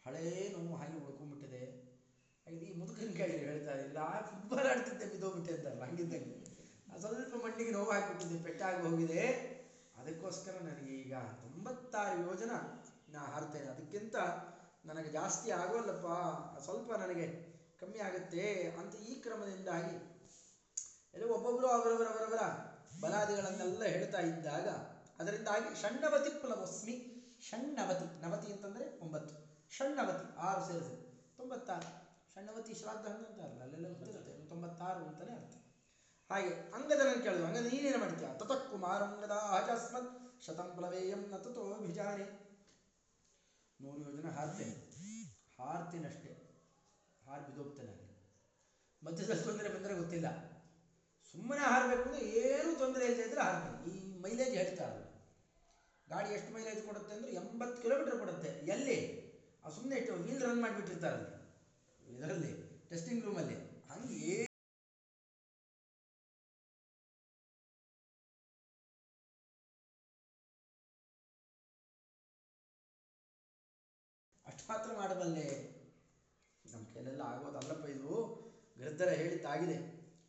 ಹಳೇ ನೋವು ಹಾಗೆ ಉಳ್ಕೊಂಡ್ಬಿಟ್ಟಿದೆ. ಈ ಮುದುಕನ ಕೈ ಹೇಳ್ತಾರೆ ಇಲ್ಲ ಫುಟ್ಬಾಲ್ ಆಡ್ತಿದ್ದೆ, ಬಿದ್ದೋಗ್ಬಿಟ್ಟೆ ಅಂತಾರಲ್ಲ ಹಂಗಿದ್ದಂಗೆ. ಸ್ವಲ್ಪ ಮಂಡಿಗೆ ನೋವು ಹಾಕಿಬಿಟ್ಟಿದೆ ಪೆಟ್ಟಾಗಿ ಹೋಗಿದೆ. ಅದಕ್ಕೋಸ್ಕರ ನನಗೆ ಈಗ ತೊಂಬತ್ತಾರು ಯೋಜನ ನಾ ಹಾರ್ತೇನೆ. ಅದಕ್ಕಿಂತ ನನಗೆ ಜಾಸ್ತಿ ಆಗೋಲ್ಲಪ್ಪ. ಸ್ವಲ್ಪ ನನಗೆ ಕಮ್ಮಿ ಆಗುತ್ತೆ ಅಂತ ಈ ಕ್ರಮದಿಂದಾಗಿ ಎಲ್ಲ ಒಬ್ಬೊಬ್ಬರು ಅವರವರವರವರ ಬಲಾದಿಗಳನ್ನೆಲ್ಲ ಹೇಳ್ತಾ ಇದ್ದಾಗ, ಅದರಿಂದಾಗಿ ಷಣ್ಣವತಿ ಪ್ಲವಸ್ಮಿ ಷಣ್ಣವತಿ, ನವತಿ ಅಂತಂದರೆ ಒಂಬತ್ತು. ಷಣ್ಣವತಿ ಆರು ಸೇರಿಸಿ. ತೊಂಬತ್ತಾರು. ಷಣ್ಣವತಿ ಶ್ರಾದ್ದ ಅಲ್ಲ ಅಲ್ಲೆಲ್ಲ ಗೊತ್ತಿರುತ್ತೆ. ತೊಂಬತ್ತಾರು. ಅಂತಲೇ ಅರ್ಥ. ಹಾಗೆ ಅಂಗದನನ್ನು ಕೇಳಿದ್ರು ಅಂಗದ ನೀನೇನು ಮಾಡ್ತೀಯ? ತತಃ ಕುಮಾರಂಗದ ಶತಂ ಪ್ಲವೇಯಂ ನ ತತೋ ಭಿಜಾನೆ ನೂರು ಯೋಜನೆ ಹಾರ್ತೇನೆ ಹಾರ್ತೀನಷ್ಟೇ. ಹಾರಿ ಬಿದೋಗ್ತೇನೆ ಅಲ್ಲಿ. ಮಧ್ಯದಲ್ಲಿ ತೊಂದರೆ ಬಂದರೆ ಗೊತ್ತಿಲ್ಲ. ಸುಮ್ಮನೆ ಹಾರಬೇಕು ಅಂದರೆ ಏನೂ ತೊಂದರೆ ಇಲ್ಲದೆ ಇದ್ರೆ ಹಾರ್ತೀನಿ ಈ ಮೈಲೇಜ್ ಹೇಳ್ತಾ ಗಾಡಿ ಎಷ್ಟು ಮೈಲೇಜ್ ಕೊಡುತ್ತೆ ಅಂದರೆ ಎಂಬತ್ತು ಕಿಲೋಮೀಟರ್ ಕೊಡುತ್ತೆ. ಎಲ್ಲಿ? ಸುಮ್ಮನೆ ಇಟ್ಟು ವೀಲ್ ರನ್ ಮಾಡಿಬಿಟ್ಟಿರ್ತಾರಲ್ಲಿ. ಇದರಲ್ಲಿ ಟೆಸ್ಟಿಂಗ್ ರೂಮಲ್ಲಿ ಹಂಗೆ ಅಷ್ಟು ಮಾತ್ರ ಮಾಡಬಲ್ಲೆ. ನಮ್ಮ ಕೈಲೆಲ್ಲ ಆಗೋದಲ್ಲಪ್ಪ ಇದು. ಗೃದ್ಧರ ಹೇಳಿದ್ದಾಗಿದೆ.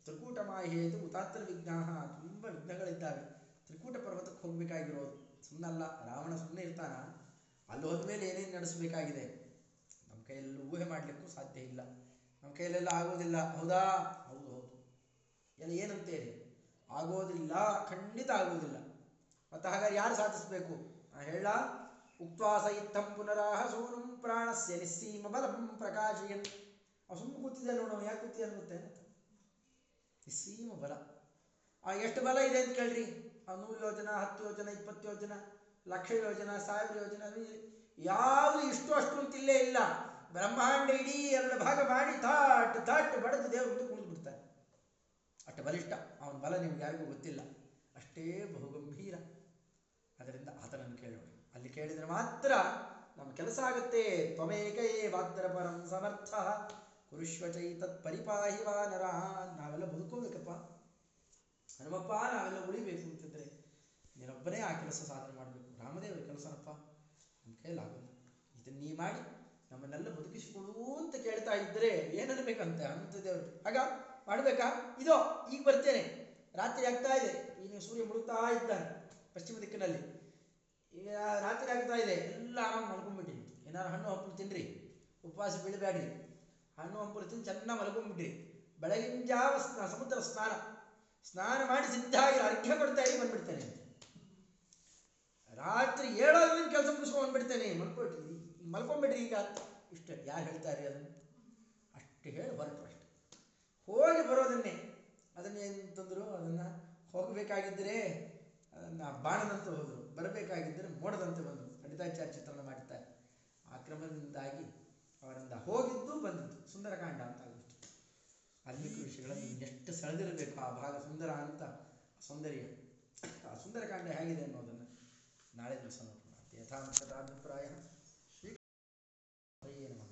ತ್ರಿಕೂಟ ಮಾಹೇತು ಉತಾತ್ರ ವಿಘ್ನಾಹ ತುಂಬ ವಿಘ್ನಗಳಿದ್ದಾವೆ ತ್ರಿಕೂಟ ಪರ್ವತಕ್ಕೆ ಹೋಗ್ಬೇಕಾಗಿರೋದು. ಸುಮ್ಮನಲ್ಲ ರಾವಣ ಸುಮ್ಮನೆ ಇರ್ತಾನ? ಅಲ್ಲಿ ಹೋದ್ಮೇಲೆ ಏನೇನು ನಡೆಸಬೇಕಾಗಿದೆ? ನಮ್ಮ ಕೈಯಲ್ಲಿ ಊಹೆ ಮಾಡಲಿಕ್ಕೂ ಸಾಧ್ಯ ಇಲ್ಲ. ನಮ್ಮ ಕೈಯಲ್ಲೆಲ್ಲ ಆಗೋದಿಲ್ಲ. ಹೌದಾ? ಹೌದು ಹೌದು. ಎಲ್ಲ ಏನಂತೇಳಿ? ಆಗೋದಿಲ್ಲ, ಖಂಡಿತ ಆಗೋದಿಲ್ಲ. ಮತ್ತು ಹಾಗಾದ್ರೆ ಯಾರು ಸಾಧಿಸಬೇಕು? ನಾನು ಹೇಳ ಉಕ್ವಾಸ ಇತ್ತಂ ಪುನರಾಹ ಸೋನು ಪ್ರಾಣಸ್ಯ ನಿಸ್ಸೀಮ ಬಲಂ ಪ್ರಕಾಶಯನ್. ಸುಮ್ಮ ಕೂತಿದ್ದೆ ನೋಡು ಯಾಕೆ ಕೂತಿದೆ ಅನ್ನುತ್ತೆ? ನಿಸ್ಸೀಮ ಬಲ. ಆ ಎಷ್ಟು ಬಲ ಇದೆ ಅಂತ ಕೇಳ್ರಿ. ಆ ನೂರು ಯೋಜನ, ಹತ್ತು ಯೋಜನ, ಇಪ್ಪತ್ತು ಯೋಜನ. ಲಕ್ಷ ಯೋಜನ, ಸಾವಿರ ಯೋಜನ ಯಾವುದು ಇಷ್ಟು ಅಷ್ಟು ಅಂತ ಇಲ್ಲೇ ಬ್ರಹ್ಮಾಂಡ ಇಡೀ ಎರಡು ಭಾಗ ಮಾಡಿ ಥಾಟ್ ಥಾಟ್ ಬಡದು ದೇವರು ಮುಂದೆ ಕುಣಿದು ಬಿಡ್ತಾರೆ ಅಷ್ಟು ಬಲಿಷ್ಠ. ಅವನ ಬಲ ನಿಮ್ಗೆ ಯಾರಿಗೂ ಗೊತ್ತಿಲ್ಲ. ಅಷ್ಟೇ ಬಹುಗಂಭೀರ. ಅದರಿಂದ ಆತನನ್ನು ಕೇಳೋಣ ಅಲ್ಲಿ ಕೇಳಿದರೆ ಮಾತ್ರ ನಮ್ಮ ಕೆಲಸ ಆಗುತ್ತೆ. ತ್ವಮೇಕಯೇ ವಾದ್ರ ಪರಂ ಸಮರ್ಥ. ಕುರುಶ್ವ ಚೈತತ್ ಪರಿಪಾಹಿ ವಾ ನರ. ನಾವೆಲ್ಲ ಬದುಕೋಬೇಕಪ್ಪ. ಹನುಮಪ್ಪ, ನಾವೆಲ್ಲ ಉಳಿಬೇಕು ಅಂತಿದ್ರೆ ನೀನೊಬ್ಬನೇ ಆ ಕೆಲಸ ಸಾಧನೆ ಮಾಡಬೇಕು. ರಾಮದೇವರ ಕೆಲಸನಪ್ಪ? ನಮ್ಮ ಕೈಯಲ್ಲಿ ಆಗೋಲ್ಲ ಇದನ್ನ ನೀ ಮಾಡಿ ನಮ್ಮನ್ನೆಲ್ಲ ಬದುಕಿಸಿಕೊಡು ಅಂತ ಕೇಳ್ತಾ ಇದ್ರೆ ಏನನ್ಬೇಕಂತೆ? ಹನುಮಂತ ದೇವರು ಆಗ ಮಾಡಬೇಕಾ? ಇದೋ, ಈಗ ಬರ್ತೇನೆ. ರಾತ್ರಿ ಆಗ್ತಾ ಇದೆ. ಈಗ ಸೂರ್ಯ ಮುಳುಗ್ತಾ ಇದ್ದಾನೆ ಪಶ್ಚಿಮ ದಿಕ್ಕಿನಲ್ಲಿ. ಈಗ ರಾತ್ರಿ ಆಗ್ತಾ ಇದೆ. ಎಲ್ಲ ಆರಾಮ್ ಮಲ್ಕೊಂಡ್ಬಿಟ್ರಿ. ಏನಾರು ಹಣ್ಣು ಹಂಪಲು ತಿನ್ರಿ. ಉಪವಾಸ ಬೀಳಬೇಡ್ರಿ. ಹಣ್ಣು ಹಂಪಲು ತಿಂದು ಚೆನ್ನಾಗಿ ಮಲ್ಕೊಂಡ್ಬಿಟ್ರಿ. ಬೆಳಗಿನ ಜಾವ ಸಮುದ್ರ ಸ್ನಾನ. ಸ್ನಾನ ಮಾಡಿ ಸಿದ್ಧ ಆಗಿ ಅರ್ಘ್ಯ ಕೊಡ್ತಾ ಬಂದ್ಬಿಡ್ತೇನೆ. ರಾತ್ರಿ ಏಳಾದ್ರೆ ಕೆಲಸ ಮುಗಿಸ್ಕೊಂಡು ಬಿಡ್ತೇನೆ ಮಲ್ಕೊಳ್ತೀನಿ. ಮಲ್ಕೊಂಬಿಡ್ರಿ ಈಗ. ಅಂತ ಇಷ್ಟೇ. ಯಾರು ಹೇಳ್ತಾರೆ ಅದನ್ನು? ಅಷ್ಟು ಹೇಳಿ ಹೊರಟು ಅಷ್ಟೆ. ಹೋಗಿ ಬರೋದನ್ನೇ. ಅದನ್ನೇನಂತಂದ್ರು ಅದನ್ನು ಹೋಗಬೇಕಾಗಿದ್ದರೆ, ಅದನ್ನು ಬಾಣದಂತೆ ಹೋದರು. ಬರಬೇಕಾಗಿದ್ದರೆ ಮೋಡದಂತೆ ಬಂದರು. ಖಂಡಿತಾಚಾರ್ಯ ಚಿತ್ರಣ ಮಾಡ್ತಾರೆ ಆ ಕ್ರಮದಿಂದಾಗಿ ಅವರಿಂದ ಹೋಗಿದ್ದು ಬಂದಿದ್ದು. ಸುಂದರಕಾಂಡ ಅಂತ ಆಗುತ್ತೆ ಆತ್ಮಿಕ ವಿಷಯಗಳನ್ನು ಎಷ್ಟು ಸೆಳೆದಿರಬೇಕು ಆ ಭಾಗ ಸುಂದರ ಅಂತ ಸೌಂದರ್ಯ. ಆ ಸುಂದರಕಾಂಡ ಹೇಗಿದೆ ಅನ್ನೋದನ್ನು ನಾಳೆ ದಿವಸ ನೋಡೋಣ ಯಥಾಂಶತಾಭಿಪ್ರಾಯ ಶ್ರೀ ನಮಃ.